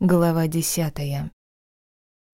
Глава десятая.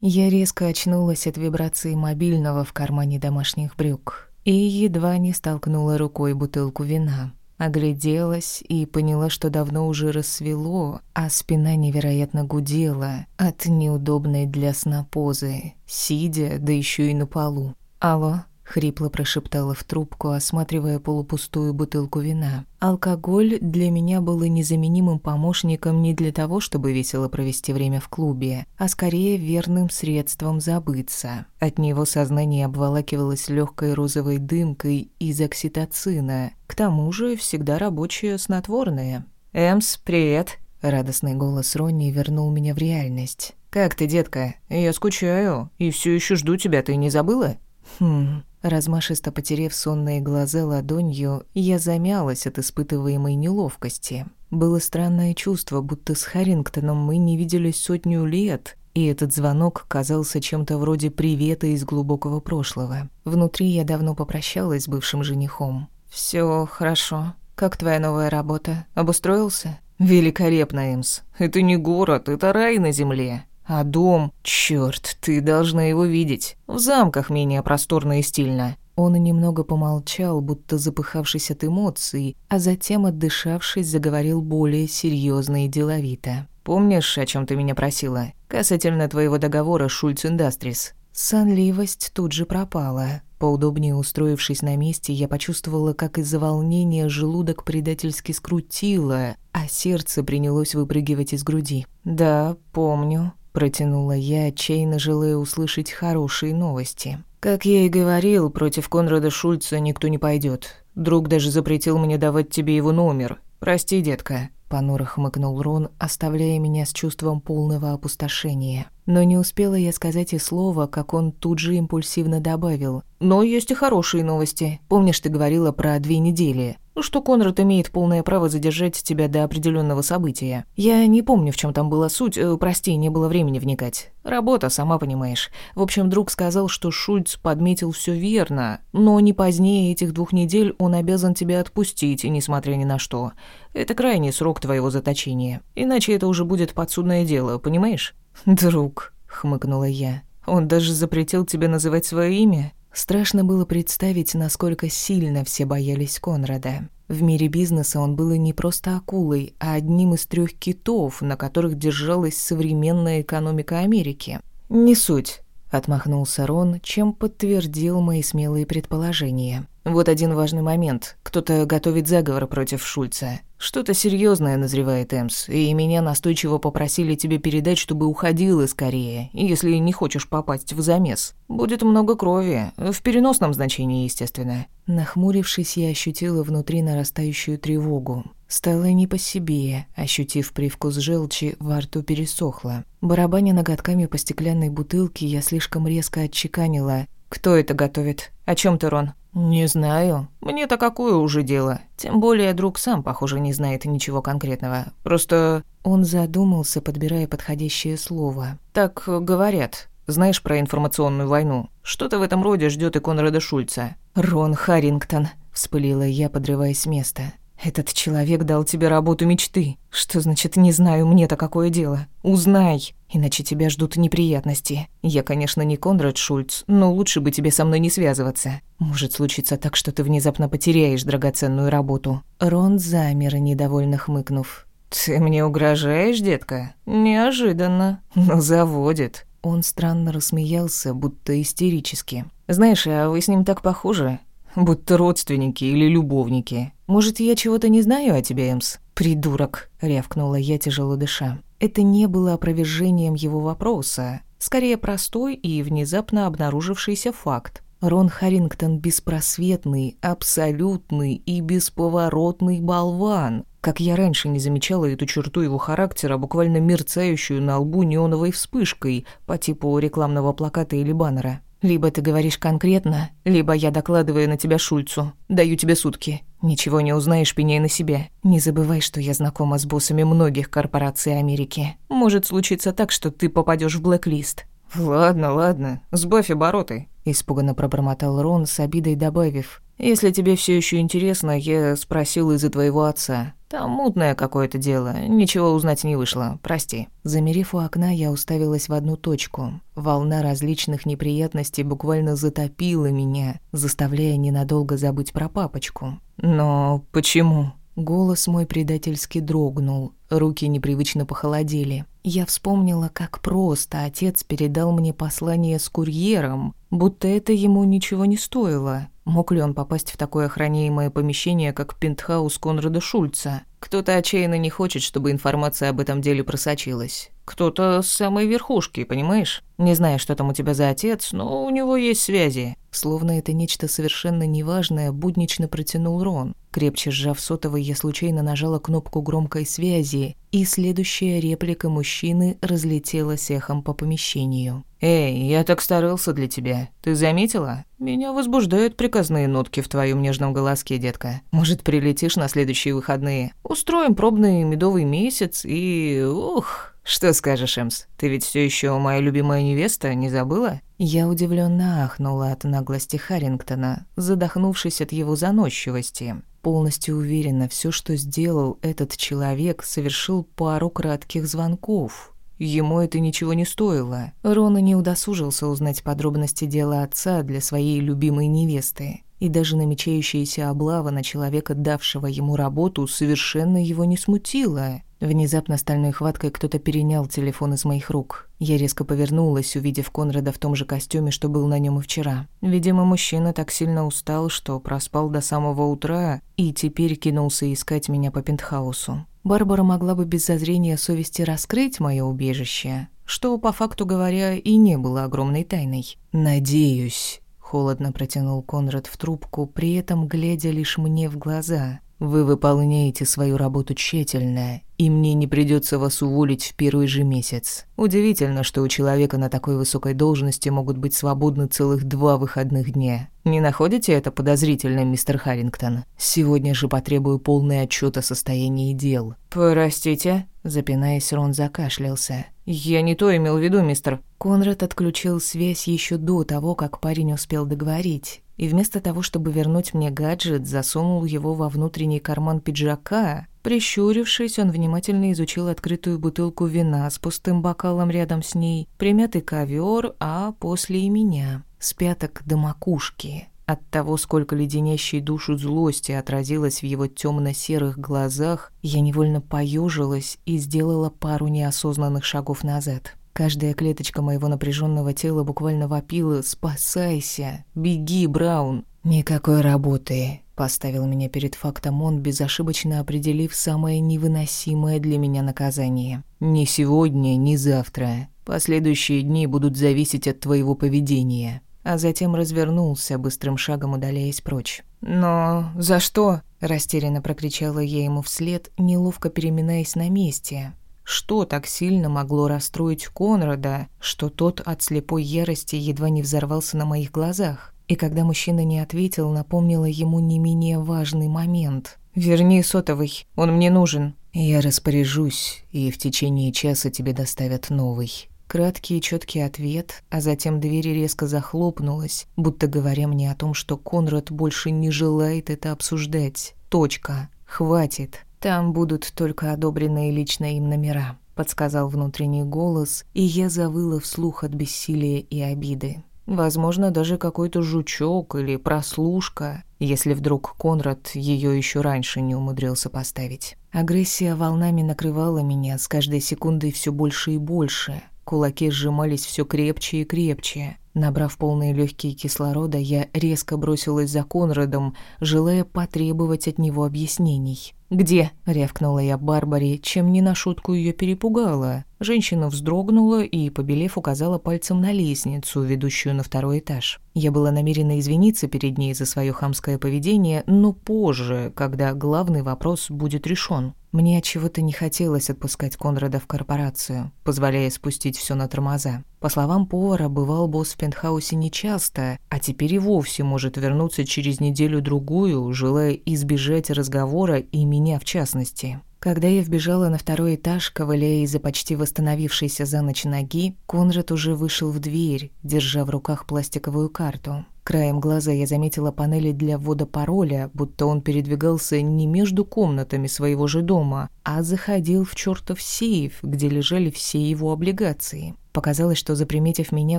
Я резко очнулась от вибрации мобильного в кармане домашних брюк и едва не столкнула рукой бутылку вина. Огляделась и поняла, что давно уже рассвело, а спина невероятно гудела от неудобной для сна позы, сидя, да еще и на полу. «Алло?» Хрипло прошептала в трубку, осматривая полупустую бутылку вина. Алкоголь для меня был незаменимым помощником не для того, чтобы весело провести время в клубе, а скорее верным средством забыться. От него сознание обволакивалось легкой розовой дымкой из окситоцина. К тому же всегда рабочее снотворное. «Эмс, привет!» Радостный голос Ронни вернул меня в реальность. «Как ты, детка? Я скучаю и все еще жду тебя, ты не забыла?» «Хм...» Размашисто потерев сонные глаза ладонью, я замялась от испытываемой неловкости. Было странное чувство, будто с Харрингтоном мы не виделись сотню лет, и этот звонок казался чем-то вроде привета из глубокого прошлого. Внутри я давно попрощалась с бывшим женихом. Все хорошо. Как твоя новая работа? Обустроился?» «Великолепно, Эмс. Это не город, это рай на земле. А дом... Чёрт, ты должна его видеть. В замках менее просторно и стильно». Он немного помолчал, будто запыхавшись от эмоций, а затем, отдышавшись, заговорил более серьезно и деловито. «Помнишь, о чем ты меня просила? Касательно твоего договора Шульц Индастрис?» Сонливость тут же пропала. Поудобнее устроившись на месте, я почувствовала, как из-за волнения желудок предательски скрутило, а сердце принялось выпрыгивать из груди. «Да, помню», Протянула я, отчаянно желая услышать хорошие новости. Как я и говорил, против Конрада Шульца никто не пойдет. Друг даже запретил мне давать тебе его номер. Прости, детка. Понуро хмыкнул Рон, оставляя меня с чувством полного опустошения. Но не успела я сказать и слова, как он тут же импульсивно добавил. «Но есть и хорошие новости. Помнишь, ты говорила про две недели? Ну что Конрад имеет полное право задержать тебя до определенного события. Я не помню, в чем там была суть, э, прости, не было времени вникать. Работа, сама понимаешь. В общем, друг сказал, что Шульц подметил все верно, но не позднее этих двух недель он обязан тебя отпустить, несмотря ни на что. Это крайний срок твоего заточения. Иначе это уже будет подсудное дело, понимаешь? Друг, хмыкнула я. Он даже запретил тебе называть свое имя? Страшно было представить, насколько сильно все боялись Конрада. В мире бизнеса он был и не просто акулой, а одним из трех китов, на которых держалась современная экономика Америки. «Не суть», — отмахнулся Рон, чем подтвердил мои смелые предположения. «Вот один важный момент. Кто-то готовит заговор против Шульца. Что-то серьезное назревает, Эмс, и меня настойчиво попросили тебе передать, чтобы уходила скорее, если не хочешь попасть в замес. Будет много крови, в переносном значении, естественно». Нахмурившись, я ощутила внутри нарастающую тревогу. Стало не по себе, ощутив привкус желчи, во рту пересохло. Барабаня ноготками по стеклянной бутылке, я слишком резко отчеканила. «Кто это готовит? О чем ты, Рон?» «Не знаю. Мне-то какое уже дело? Тем более друг сам, похоже, не знает ничего конкретного. Просто...» Он задумался, подбирая подходящее слово. «Так говорят. Знаешь про информационную войну? Что-то в этом роде ждет и Конрада Шульца». «Рон Харрингтон», — вспылила я, подрываясь с места. Этот человек дал тебе работу мечты. Что значит «не знаю, мне-то какое дело»? Узнай, иначе тебя ждут неприятности. Я, конечно, не Конрад Шульц, но лучше бы тебе со мной не связываться. Может случиться так, что ты внезапно потеряешь драгоценную работу». Рон замер, недовольно хмыкнув. «Ты мне угрожаешь, детка? Неожиданно. Но заводит». Он странно рассмеялся, будто истерически. «Знаешь, а вы с ним так похожи будто родственники или любовники. Может, я чего-то не знаю о тебе, Эмс? Придурок, рявкнула я, тяжело дыша. Это не было опровержением его вопроса, скорее простой и внезапно обнаружившийся факт. Рон Харрингтон беспросветный, абсолютный и бесповоротный болван. Как я раньше не замечала эту черту его характера, буквально мерцающую на лбу неоновой вспышкой по типу рекламного плаката или баннера. Либо ты говоришь конкретно, либо я докладываю на тебя Шульцу. Даю тебе сутки. Ничего не узнаешь, пеняй на себе. Не забывай, что я знакома с боссами многих корпораций Америки. Может случиться так, что ты попадешь в блэк-лист. «Ладно, ладно, сбавь обороты», – испуганно пробормотал Рон с обидой добавив. «Если тебе все еще интересно, я спросил из-за твоего отца. Там мутное какое-то дело, ничего узнать не вышло, прости». Замерев у окна, я уставилась в одну точку. Волна различных неприятностей буквально затопила меня, заставляя ненадолго забыть про папочку. «Но почему?» Голос мой предательски дрогнул, руки непривычно похолодели. Я вспомнила, как просто отец передал мне послание с курьером, будто это ему ничего не стоило. Мог ли он попасть в такое охраняемое помещение, как пентхаус Конрада Шульца? Кто-то отчаянно не хочет, чтобы информация об этом деле просочилась. Кто-то с самой верхушки, понимаешь? Не знаю, что там у тебя за отец, но у него есть связи. Словно это нечто совершенно неважное, буднично протянул Рон. Крепче сжав сотовый, я случайно нажала кнопку громкой связи, и следующая реплика мужчины разлетелась эхом по помещению. «Эй, я так старался для тебя. Ты заметила? Меня возбуждают приказные нотки в твоем нежном голоске, детка. Может, прилетишь на следующие выходные? Устроим пробный медовый месяц и... Ух, «Что скажешь, Эмс? Ты ведь все еще моя любимая невеста, не забыла?» Я удивленно ахнула от наглости Харрингтона, задохнувшись от его заносчивости. Полностью уверена, все, что сделал этот человек, совершил пару кратких звонков. Ему это ничего не стоило. Рона не удосужился узнать подробности дела отца для своей любимой невесты. И даже намечающаяся облава на человека, давшего ему работу, совершенно его не смутила. Внезапно стальной хваткой кто-то перенял телефон из моих рук. Я резко повернулась, увидев Конрада в том же костюме, что был на нем и вчера. Видимо, мужчина так сильно устал, что проспал до самого утра и теперь кинулся искать меня по пентхаусу. Барбара могла бы без зазрения совести раскрыть мое убежище, что, по факту говоря, и не было огромной тайной. «Надеюсь», — холодно протянул Конрад в трубку, при этом глядя лишь мне в глаза. «Вы выполняете свою работу тщательно и мне не придется вас уволить в первый же месяц. Удивительно, что у человека на такой высокой должности могут быть свободны целых два выходных дня. Не находите это подозрительным, мистер Харрингтон? Сегодня же потребую полный отчет о состоянии дел. Простите, запинаясь, Рон закашлялся. Я не то имел в виду, мистер. Конрад отключил связь еще до того, как парень успел договорить. И вместо того, чтобы вернуть мне гаджет, засунул его во внутренний карман пиджака, Прищурившись, он внимательно изучил открытую бутылку вина с пустым бокалом рядом с ней, примятый ковер, а после и меня, с пяток до макушки. От того, сколько леденящей душу злости отразилось в его темно-серых глазах, я невольно поежилась и сделала пару неосознанных шагов назад. Каждая клеточка моего напряженного тела буквально вопила «Спасайся! Беги, Браун!» «Никакой работы!» Поставил меня перед фактом он, безошибочно определив самое невыносимое для меня наказание. «Ни сегодня, ни завтра. Последующие дни будут зависеть от твоего поведения». А затем развернулся, быстрым шагом удаляясь прочь. «Но за что?» – растерянно прокричала я ему вслед, неловко переминаясь на месте. Что так сильно могло расстроить Конрада, что тот от слепой ярости едва не взорвался на моих глазах? И когда мужчина не ответил, напомнила ему не менее важный момент. «Верни сотовый, он мне нужен». «Я распоряжусь, и в течение часа тебе доставят новый». Краткий и четкий ответ, а затем дверь резко захлопнулась, будто говоря мне о том, что Конрад больше не желает это обсуждать. Точка. Хватит. Там будут только одобренные лично им номера, подсказал внутренний голос, и я завыла вслух от бессилия и обиды. Возможно, даже какой-то жучок или прослушка, если вдруг Конрад ее еще раньше не умудрился поставить. Агрессия волнами накрывала меня с каждой секундой все больше и больше. Кулаки сжимались все крепче и крепче. Набрав полные легкие кислорода, я резко бросилась за Конрадом, желая потребовать от него объяснений. «Где?» — рявкнула я Барбаре, чем не на шутку ее перепугала. Женщина вздрогнула и, побелев, указала пальцем на лестницу, ведущую на второй этаж. Я была намерена извиниться перед ней за свое хамское поведение, но позже, когда главный вопрос будет решен. Мне от чего-то не хотелось отпускать Конрада в корпорацию, позволяя спустить все на тормоза. По словам повара, бывал босс в пентхаусе нечасто, а теперь и вовсе может вернуться через неделю-другую, желая избежать разговора и меня в частности. Когда я вбежала на второй этаж, ковыляя из-за почти восстановившейся за ночь ноги, Конрад уже вышел в дверь, держа в руках пластиковую карту. Краем глаза я заметила панели для ввода пароля, будто он передвигался не между комнатами своего же дома, а заходил в чертов сейф, где лежали все его облигации. Показалось, что, заприметив меня,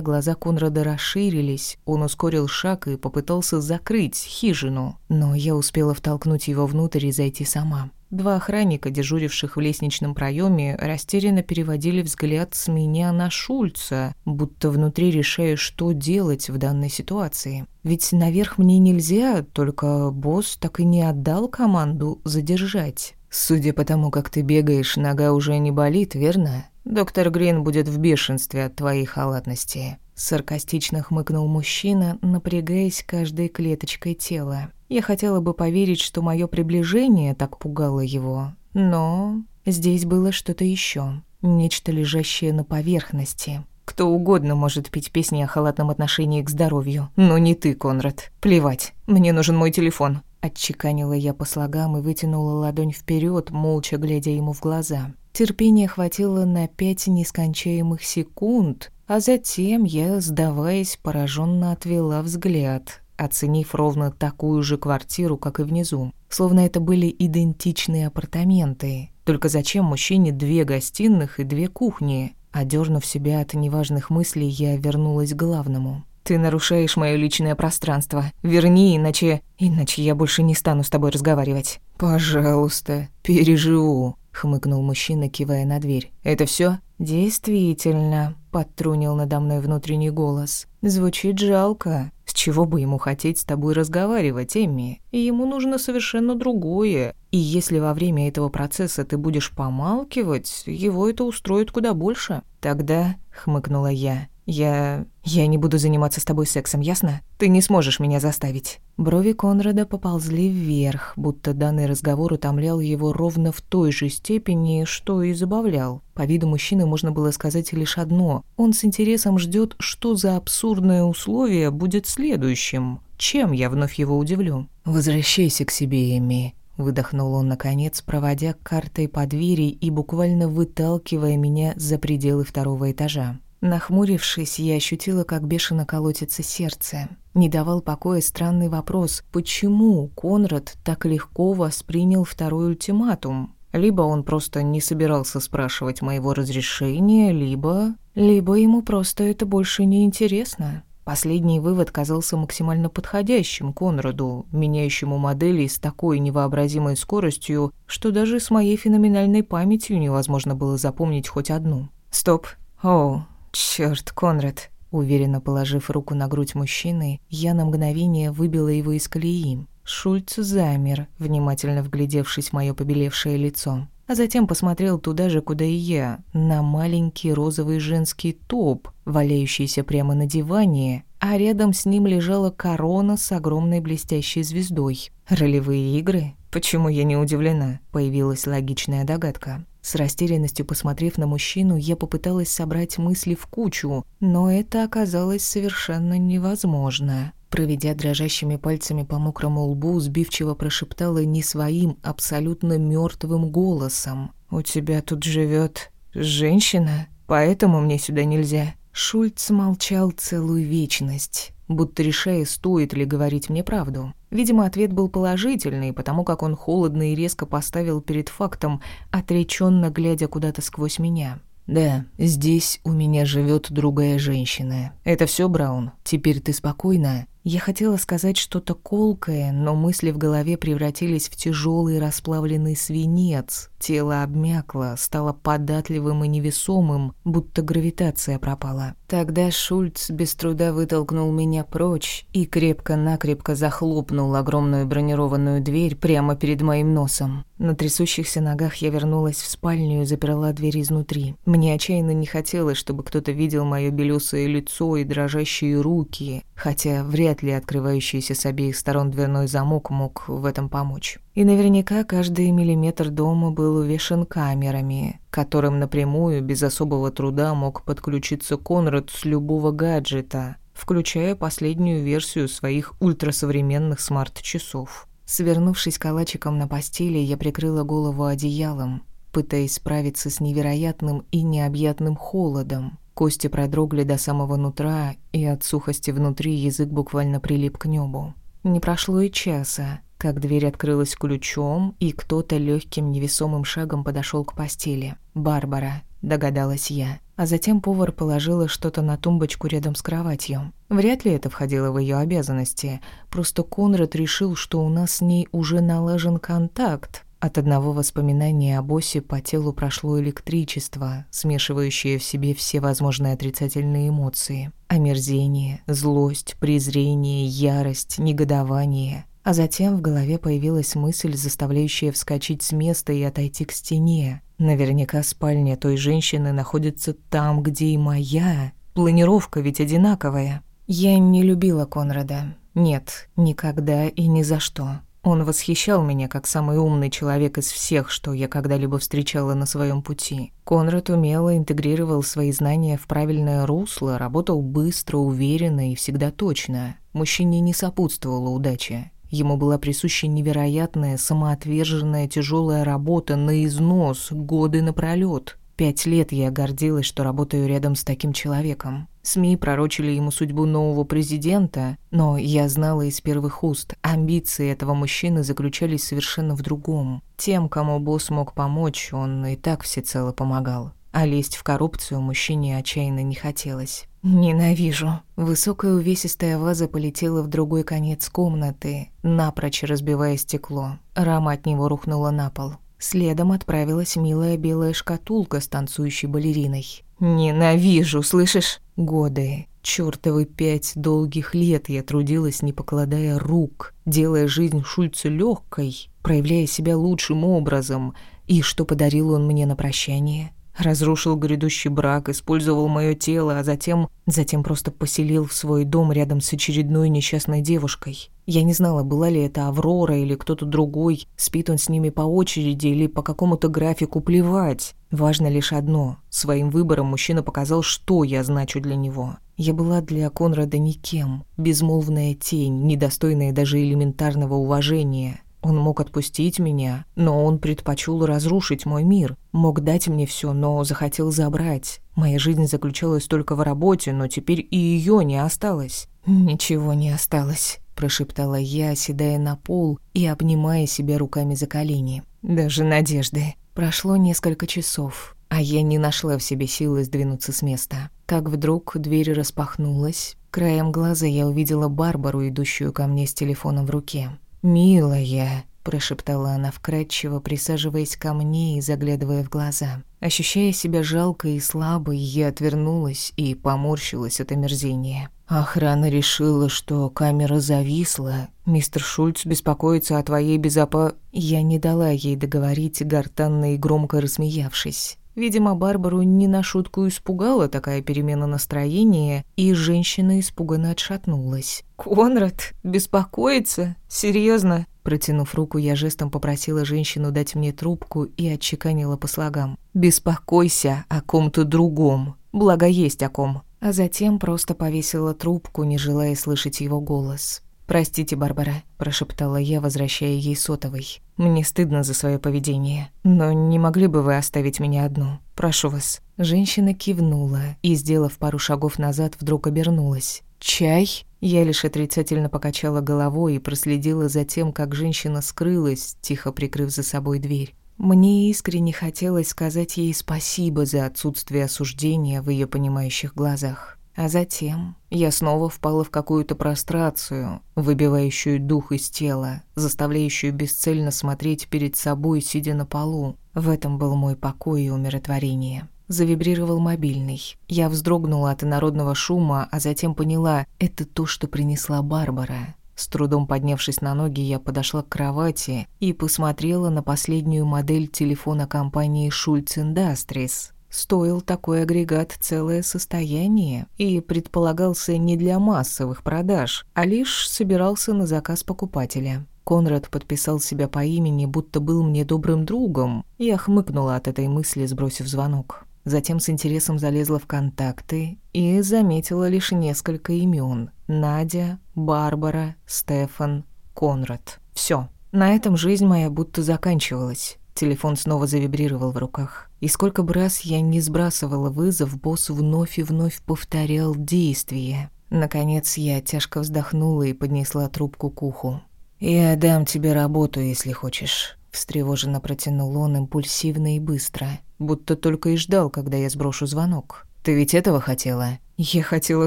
глаза Конрада расширились, он ускорил шаг и попытался закрыть хижину, но я успела втолкнуть его внутрь и зайти сама. Два охранника, дежуривших в лестничном проеме, растерянно переводили взгляд с меня на Шульца, будто внутри решая, что делать в данной ситуации. Ведь наверх мне нельзя, только босс так и не отдал команду задержать. «Судя по тому, как ты бегаешь, нога уже не болит, верно?» Доктор Грин будет в бешенстве от твоей халатности. Саркастично хмыкнул мужчина, напрягаясь каждой клеточкой тела. Я хотела бы поверить, что мое приближение так пугало его, но здесь было что-то еще, нечто лежащее на поверхности. Кто угодно может петь песни о халатном отношении к здоровью, но не ты, Конрад. Плевать, мне нужен мой телефон. Отчеканила я по слогам и вытянула ладонь вперед, молча глядя ему в глаза. Терпения хватило на пять нескончаемых секунд, а затем я, сдаваясь, пораженно отвела взгляд, оценив ровно такую же квартиру, как и внизу. Словно это были идентичные апартаменты. Только зачем мужчине две гостиных и две кухни? Одернув себя от неважных мыслей, я вернулась к главному. «Ты нарушаешь моё личное пространство. Верни, иначе... Иначе я больше не стану с тобой разговаривать». «Пожалуйста, переживу», хмыкнул мужчина, кивая на дверь. Это все? Действительно, подтрунил надо мной внутренний голос. Звучит жалко. С чего бы ему хотеть с тобой разговаривать, Эмми? Ему нужно совершенно другое. И если во время этого процесса ты будешь помалкивать, его это устроит куда больше. Тогда, хмыкнула я, я... я не буду заниматься с тобой сексом, ясно? Ты не сможешь меня заставить». Брови Конрада поползли вверх, будто данный разговор утомлял его ровно в той же степени, что и забавлял. По виду мужчины можно было сказать лишь одно. Он с интересом ждет, что за абсурдное условие будет следующим. Чем я вновь его удивлю? «Возвращайся к себе, Эми», Выдохнул он, наконец, проводя картой по двери и буквально выталкивая меня за пределы второго этажа. Нахмурившись, я ощутила, как бешено колотится сердце. Не давал покоя странный вопрос, почему Конрад так легко воспринял второй ультиматум? Либо он просто не собирался спрашивать моего разрешения, либо... Либо ему просто это больше не интересно. Последний вывод казался максимально подходящим Конраду, меняющему модели с такой невообразимой скоростью, что даже с моей феноменальной памятью невозможно было запомнить хоть одну. «Стоп. О, Черт, Конрад!» Уверенно положив руку на грудь мужчины, я на мгновение выбила его из колеи. Шульц замер, внимательно вглядевшись в моё побелевшее лицо. А затем посмотрел туда же, куда и я, на маленький розовый женский топ, валяющийся прямо на диване, а рядом с ним лежала корона с огромной блестящей звездой. Ролевые игры? Почему я не удивлена? Появилась логичная догадка. С растерянностью посмотрев на мужчину, я попыталась собрать мысли в кучу, но это оказалось совершенно невозможно. Проведя дрожащими пальцами по мокрому лбу, сбивчиво прошептала не своим, абсолютно мертвым голосом. «У тебя тут живет женщина, поэтому мне сюда нельзя». Шульц молчал целую вечность будто решая, стоит ли говорить мне правду. Видимо, ответ был положительный, потому как он холодно и резко поставил перед фактом, отреченно глядя куда-то сквозь меня. «Да, здесь у меня живет другая женщина. Это все, Браун? Теперь ты спокойна?» Я хотела сказать что-то колкое, но мысли в голове превратились в тяжелый расплавленный свинец. Тело обмякло, стало податливым и невесомым, будто гравитация пропала. Тогда Шульц без труда вытолкнул меня прочь и крепко-накрепко захлопнул огромную бронированную дверь прямо перед моим носом. На трясущихся ногах я вернулась в спальню и заперла дверь изнутри. Мне отчаянно не хотелось, чтобы кто-то видел моё белёсое лицо и дрожащие руки, хотя вряд ли открывающийся с обеих сторон дверной замок мог в этом помочь. И наверняка каждый миллиметр дома был увешан камерами, которым напрямую, без особого труда, мог подключиться Конрад с любого гаджета, включая последнюю версию своих ультрасовременных смарт-часов. Свернувшись калачиком на постели, я прикрыла голову одеялом, пытаясь справиться с невероятным и необъятным холодом. Кости продрогли до самого нутра, и от сухости внутри язык буквально прилип к небу. Не прошло и часа, как дверь открылась ключом, и кто-то легким невесомым шагом подошел к постели. «Барбара», — догадалась я. А затем повар положила что-то на тумбочку рядом с кроватью. Вряд ли это входило в ее обязанности. Просто Конрад решил, что у нас с ней уже налажен контакт, от одного воспоминания об Осе по телу прошло электричество, смешивающее в себе все возможные отрицательные эмоции. Омерзение, злость, презрение, ярость, негодование. А затем в голове появилась мысль, заставляющая вскочить с места и отойти к стене. Наверняка спальня той женщины находится там, где и моя. Планировка ведь одинаковая. Я не любила Конрада. Нет, никогда и ни за что. Он восхищал меня как самый умный человек из всех, что я когда-либо встречала на своем пути. Конрад умело интегрировал свои знания в правильное русло, работал быстро, уверенно и всегда точно. Мужчине не сопутствовала удача. Ему была присуща невероятная, самоотверженная, тяжелая работа на износ, годы напролёт. Пять лет я гордилась, что работаю рядом с таким человеком. СМИ пророчили ему судьбу нового президента, но я знала из первых уст, амбиции этого мужчины заключались совершенно в другом. Тем, кому босс мог помочь, он и так всецело помогал. А лезть в коррупцию мужчине отчаянно не хотелось. «Ненавижу». Высокая увесистая ваза полетела в другой конец комнаты, напрочь разбивая стекло. Рама от него рухнула на пол. Следом отправилась милая белая шкатулка с танцующей балериной. «Ненавижу, слышишь?» Годы, чёртовы пять долгих лет я трудилась, не покладая рук, делая жизнь Шульца легкой, проявляя себя лучшим образом. И что подарил он мне на прощание? Разрушил грядущий брак, использовал мое тело, а затем... Затем просто поселил в свой дом рядом с очередной несчастной девушкой. Я не знала, была ли это Аврора или кто-то другой, спит он с ними по очереди или по какому-то графику, плевать. Важно лишь одно. Своим выбором мужчина показал, что я значу для него. Я была для Конрада никем. Безмолвная тень, недостойная даже элементарного уважения. Он мог отпустить меня, но он предпочел разрушить мой мир. Мог дать мне все, но захотел забрать. Моя жизнь заключалась только в работе, но теперь и ее не осталось. «Ничего не осталось», – прошептала я, оседая на пол и обнимая себя руками за колени. «Даже надежды». Прошло несколько часов, а я не нашла в себе силы сдвинуться с места. Как вдруг дверь распахнулась. Краем глаза я увидела Барбару, идущую ко мне с телефоном в руке. «Милая», — прошептала она вкрадчиво, присаживаясь ко мне и заглядывая в глаза. Ощущая себя жалкой и слабой, я отвернулась и поморщилась от омерзения. Охрана решила, что камера зависла. Мистер Шульц беспокоится о твоей безопа... Я не дала ей договорить, гортанно и громко рассмеявшись. Видимо, Барбару не на шутку испугала такая перемена настроения, и женщина испуганно отшатнулась. «Конрад? Беспокоится? Серьезно? Протянув руку, я жестом попросила женщину дать мне трубку и отчеканила по слогам. «Беспокойся о ком-то другом. Благо есть о ком». А затем просто повесила трубку, не желая слышать его голос. «Простите, Барбара», – прошептала я, возвращая ей сотовый. «Мне стыдно за свое поведение. Но не могли бы вы оставить меня одну? Прошу вас». Женщина кивнула и, сделав пару шагов назад, вдруг обернулась. «Чай?» Я лишь отрицательно покачала головой и проследила за тем, как женщина скрылась, тихо прикрыв за собой дверь. Мне искренне хотелось сказать ей спасибо за отсутствие осуждения в ее понимающих глазах. А затем я снова впала в какую-то прострацию, выбивающую дух из тела, заставляющую бесцельно смотреть перед собой, сидя на полу. В этом был мой покой и умиротворение. Завибрировал мобильный. Я вздрогнула от инородного шума, а затем поняла — это то, что принесла Барбара. С трудом поднявшись на ноги, я подошла к кровати и посмотрела на последнюю модель телефона компании Schultz Industries. Стоил такой агрегат целое состояние и предполагался не для массовых продаж, а лишь собирался на заказ покупателя. Конрад подписал себя по имени, будто был мне добрым другом. Я хмыкнула от этой мысли, сбросив звонок. Затем с интересом залезла в контакты и заметила лишь несколько имен: Надя, Барбара, Стефан, Конрад. Все. На этом жизнь моя будто заканчивалась. Телефон снова завибрировал в руках. И сколько бы раз я не сбрасывала вызов, босс вновь и вновь повторял действия. Наконец я тяжко вздохнула и поднесла трубку к уху. «Я дам тебе работу, если хочешь», — встревоженно протянул он импульсивно и быстро, будто только и ждал, когда я сброшу звонок. «Ты ведь этого хотела?» «Я хотела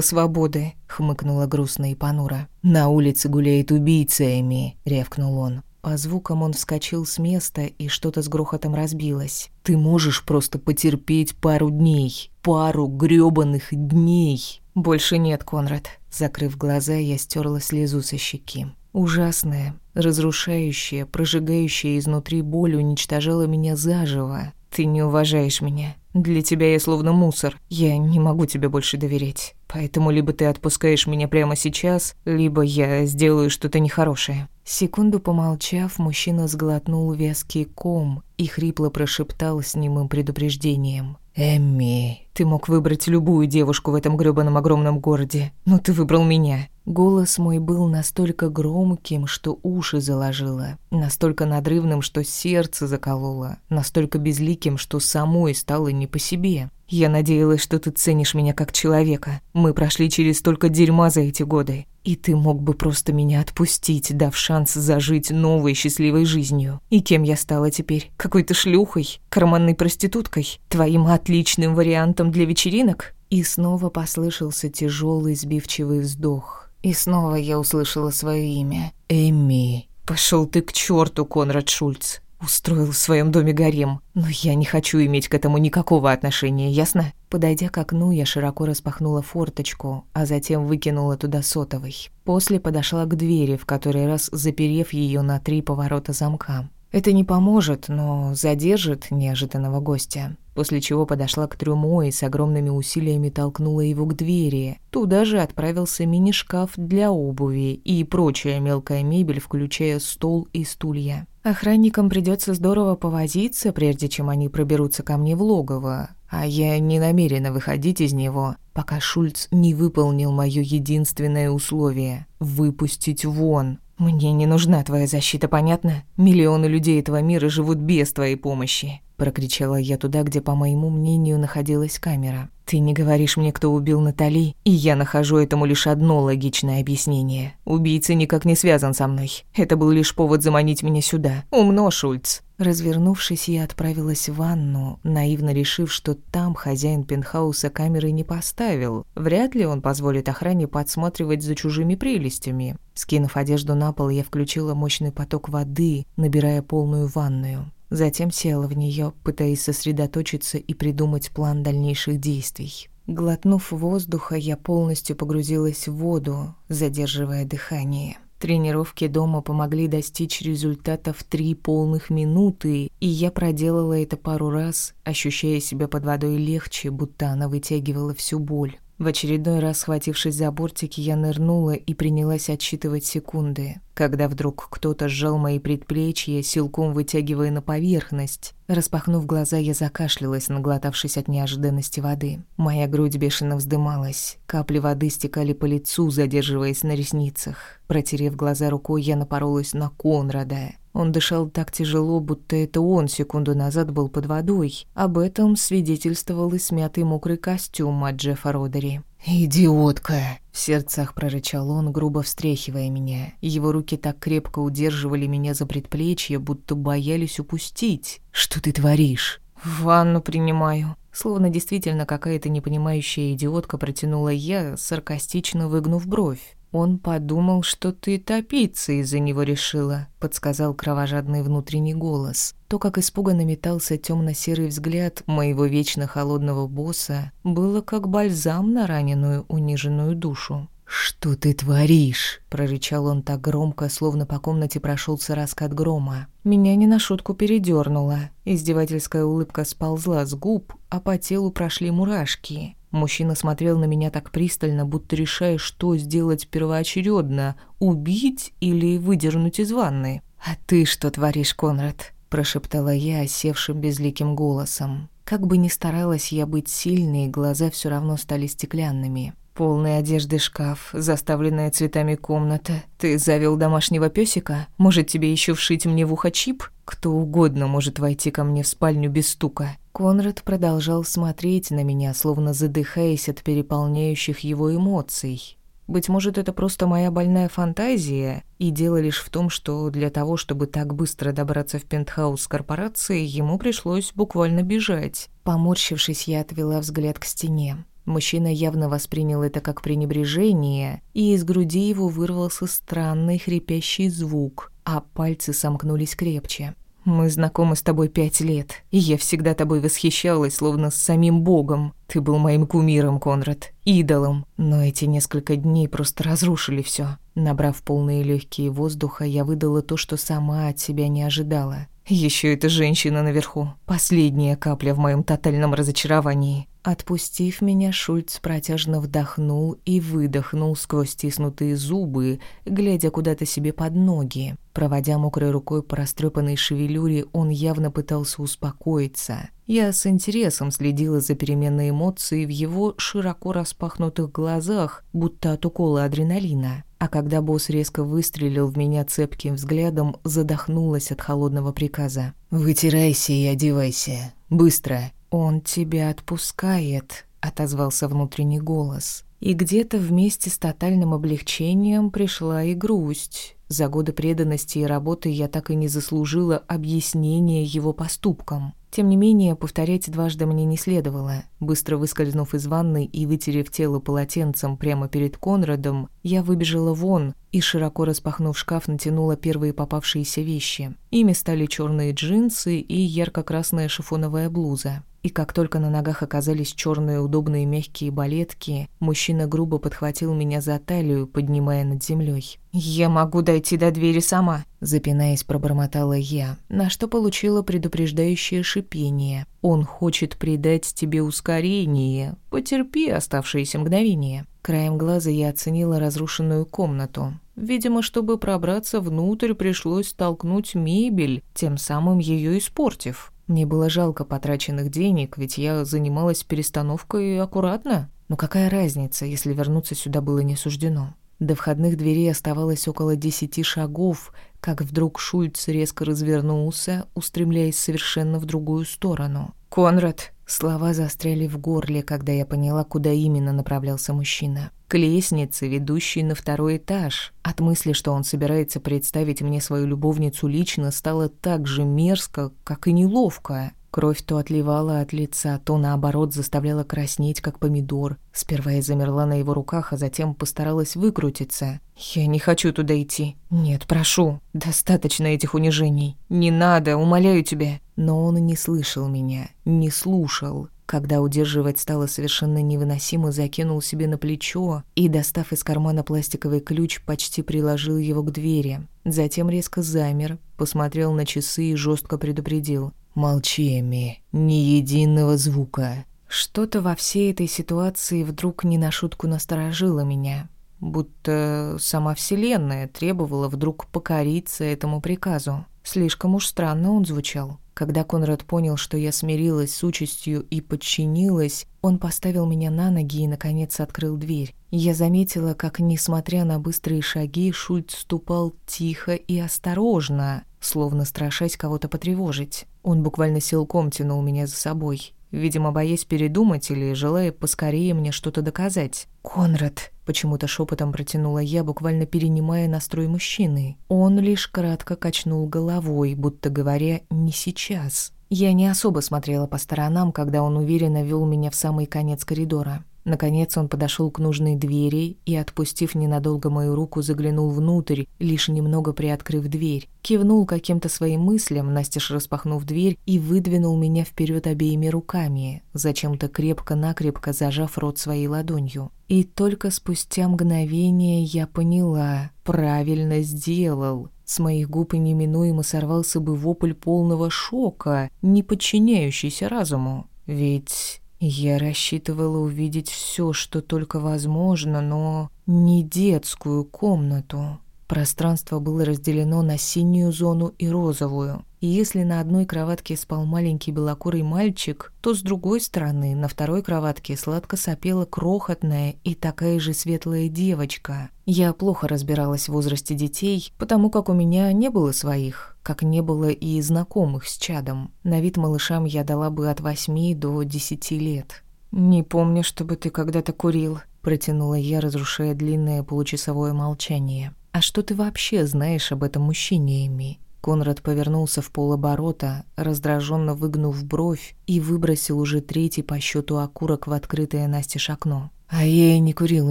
свободы», — хмыкнула грустно и понуро. «На улице гуляет убийца, Эми», — рявкнул он. По звукам он вскочил с места, и что-то с грохотом разбилось. «Ты можешь просто потерпеть пару дней. Пару грёбаных дней!» «Больше нет, Конрад». Закрыв глаза, я стерла слезу со щеки. Ужасная, разрушающая, прожигающая изнутри боль уничтожала меня заживо. Ты не уважаешь меня. Для тебя я словно мусор. Я не могу тебе больше доверять. Поэтому либо ты отпускаешь меня прямо сейчас, либо я сделаю что-то нехорошее. Секунду помолчав, мужчина сглотнул вязкий ком и хрипло прошептал с немым предупреждением. «Эмми, ты мог выбрать любую девушку в этом грёбаном огромном городе, но ты выбрал меня. Голос мой был настолько громким, что уши заложило, настолько надрывным, что сердце закололо, настолько безликим, что самой стало не по себе. Я надеялась, что ты ценишь меня как человека. Мы прошли через столько дерьма за эти годы. И ты мог бы просто меня отпустить, дав шанс зажить новой счастливой жизнью. И кем я стала теперь? Какой-то шлюхой? Карманной проституткой? Твоим отличным вариантом для вечеринок? И снова послышался тяжелый сбивчивый вздох. И снова я услышала свое имя. Эми. Пошел ты к черту, Конрад Шульц. Устроил в своем доме гарем. Но я не хочу иметь к этому никакого отношения, ясно? Подойдя к окну, я широко распахнула форточку, а затем выкинула туда сотовый. После подошла к двери, в который раз заперев ее на три поворота замка. Это не поможет, но задержит неожиданного гостя. После чего подошла к трюмо и с огромными усилиями толкнула его к двери. Туда же отправился мини-шкаф для обуви и прочая мелкая мебель, включая стол и стулья. Охранникам придется здорово повозиться, прежде чем они проберутся ко мне в логово, а я не намерена выходить из него, пока Шульц не выполнил мое единственное условие — выпустить вон. «Мне не нужна твоя защита, понятно? Миллионы людей этого мира живут без твоей помощи», — прокричала я туда, где, по моему мнению, находилась камера. «Ты не говоришь мне, кто убил Натали, и я нахожу этому лишь одно логичное объяснение. Убийца никак не связан со мной. Это был лишь повод заманить меня сюда. Умно, Шульц». Развернувшись, я отправилась в ванну, наивно решив, что там хозяин пентхауса камеры не поставил. Вряд ли он позволит охране подсматривать за чужими прелестями. Скинув одежду на пол, я включила мощный поток воды, набирая полную ванную. Затем села в нее, пытаясь сосредоточиться и придумать план дальнейших действий. Глотнув воздуха, я полностью погрузилась в воду, задерживая дыхание. Тренировки дома помогли достичь результата в три полных минуты, и я проделала это пару раз, ощущая себя под водой легче, будто она вытягивала всю боль. В очередной раз, схватившись за бортики, я нырнула и принялась отсчитывать секунды, когда вдруг кто-то сжал мои предплечья, силком вытягивая на поверхность. Распахнув глаза, я закашлялась, наглотавшись от неожиданности воды. Моя грудь бешено вздымалась, капли воды стекали по лицу, задерживаясь на ресницах. Протерев глаза рукой, я напоролась на Конрада. Он дышал так тяжело, будто это он секунду назад был под водой. Об этом свидетельствовал и смятый мокрый костюм от Джеффа Родери. «Идиотка!» — в сердцах прорычал он, грубо встряхивая меня. Его руки так крепко удерживали меня за предплечье, будто боялись упустить. «Что ты творишь?» «Ванну принимаю». Словно действительно какая-то непонимающая идиотка протянула я, саркастично выгнув бровь. «Он подумал, что ты топиться из-за него решила», — подсказал кровожадный внутренний голос. То, как испуганно метался темно серый взгляд моего вечно холодного босса, было как бальзам на раненую униженную душу. «Что ты творишь?» — прорычал он так громко, словно по комнате прошелся раскат грома. Меня не на шутку передернуло. Издевательская улыбка сползла с губ, а по телу прошли мурашки. Мужчина смотрел на меня так пристально, будто решая, что сделать первоочередно — убить или выдернуть из ванны. «А ты что творишь, Конрад?» — прошептала я осевшим безликим голосом. Как бы ни старалась я быть сильной, глаза все равно стали стеклянными. Полная одежды шкаф, заставленная цветами комната. Ты завел домашнего песика? Может, тебе еще вшить мне в ухо чип? Кто угодно может войти ко мне в спальню без стука. Конрад продолжал смотреть на меня, словно задыхаясь от переполняющих его эмоций. Быть может, это просто моя больная фантазия, и дело лишь в том, что для того, чтобы так быстро добраться в пентхаус корпорации, ему пришлось буквально бежать. Поморщившись, я отвела взгляд к стене. Мужчина явно воспринял это как пренебрежение, и из груди его вырвался странный хрипящий звук, а пальцы сомкнулись крепче. Мы знакомы с тобой пять лет, и я всегда тобой восхищалась, словно с самим Богом. Ты был моим кумиром, Конрад, идолом. Но эти несколько дней просто разрушили все. Набрав полные легкие воздуха, я выдала то, что сама от себя не ожидала. Еще эта женщина наверху. Последняя капля в моем тотальном разочаровании. Отпустив меня, Шульц протяжно вдохнул и выдохнул сквозь стиснутые зубы, глядя куда-то себе под ноги. Проводя мокрой рукой по растрепанной шевелюре, он явно пытался успокоиться. Я с интересом следила за переменной эмоцией в его широко распахнутых глазах, будто от укола адреналина. А когда босс резко выстрелил в меня цепким взглядом, задохнулась от холодного приказа. «Вытирайся и одевайся. Быстро!» «Он тебя отпускает», — отозвался внутренний голос. И где-то вместе с тотальным облегчением пришла и грусть. За годы преданности и работы я так и не заслужила объяснения его поступкам. Тем не менее, повторять дважды мне не следовало. Быстро выскользнув из ванной и вытерев тело полотенцем прямо перед Конрадом, я выбежала вон и, широко распахнув шкаф, натянула первые попавшиеся вещи. Ими стали черные джинсы и ярко-красная шифоновая блуза. И как только на ногах оказались черные удобные мягкие балетки, мужчина грубо подхватил меня за талию, поднимая над землей. «Я могу дойти до двери сама», — запинаясь, пробормотала я, на что получила предупреждающее шипение. «Он хочет придать тебе ускорение. Потерпи оставшиеся мгновения». Краем глаза я оценила разрушенную комнату. Видимо, чтобы пробраться внутрь, пришлось толкнуть мебель, тем самым ее испортив. Мне было жалко потраченных денег, ведь я занималась перестановкой аккуратно. Но какая разница, если вернуться сюда было не суждено? До входных дверей оставалось около десяти шагов, как вдруг Шульц резко развернулся, устремляясь совершенно в другую сторону. «Конрад!» Слова застряли в горле, когда я поняла, куда именно направлялся мужчина. К лестнице, ведущей на второй этаж. От мысли, что он собирается представить мне свою любовницу лично, стало так же мерзко, как и неловко. Кровь то отливала от лица, то наоборот заставляла краснеть, как помидор. Сперва я замерла на его руках, а затем постаралась выкрутиться. «Я не хочу туда идти. Нет, прошу. Достаточно этих унижений. Не надо, умоляю тебя». Но он не слышал меня, не слушал. Когда удерживать стало совершенно невыносимо, закинул себе на плечо и, достав из кармана пластиковый ключ, почти приложил его к двери. Затем резко замер, посмотрел на часы и жестко предупредил. Молчи, Эми, ни единого звука. Что-то во всей этой ситуации вдруг не на шутку насторожило меня, будто сама Вселенная требовала вдруг покориться этому приказу. Слишком уж странно он звучал. Когда Конрад понял, что я смирилась с участью и подчинилась, он поставил меня на ноги и, наконец, открыл дверь. Я заметила, как, несмотря на быстрые шаги, Шульц ступал тихо и осторожно, словно страшась кого-то потревожить. Он буквально силком тянул меня за собой, видимо, боясь передумать или желая поскорее мне что-то доказать. «Конрад», — почему-то шепотом протянула я, буквально перенимая настрой мужчины. Он лишь кратко качнул головой, будто говоря «не сейчас». Я не особо смотрела по сторонам, когда он уверенно вел меня в самый конец коридора. Наконец он подошел к нужной двери и, отпустив ненадолго мою руку, заглянул внутрь, лишь немного приоткрыв дверь. Кивнул каким-то своим мыслям, настежь распахнув дверь, и выдвинул меня вперед обеими руками, зачем-то крепко-накрепко зажав рот своей ладонью. И только спустя мгновение я поняла, правильно сделал. С моих губ неминуемо сорвался бы вопль полного шока, не подчиняющийся разуму. Ведь я рассчитывала увидеть все, что только возможно, но не детскую комнату. Пространство было разделено на синюю зону и розовую. И если на одной кроватке спал маленький белокурый мальчик, то с другой стороны, на второй кроватке сладко сопела крохотная и такая же светлая девочка. Я плохо разбиралась в возрасте детей, потому как у меня не было своих, как не было и знакомых с чадом. На вид малышам я дала бы от восьми до десяти лет. «Не помню, чтобы ты когда-то курил», — протянула я, разрушая длинное получасовое молчание. «А что ты вообще знаешь об этом мужчине, Эми?» Конрад повернулся в полоборота, раздраженно выгнув бровь и выбросил уже третий по счету окурок в открытое настежь окно. «А я и не курила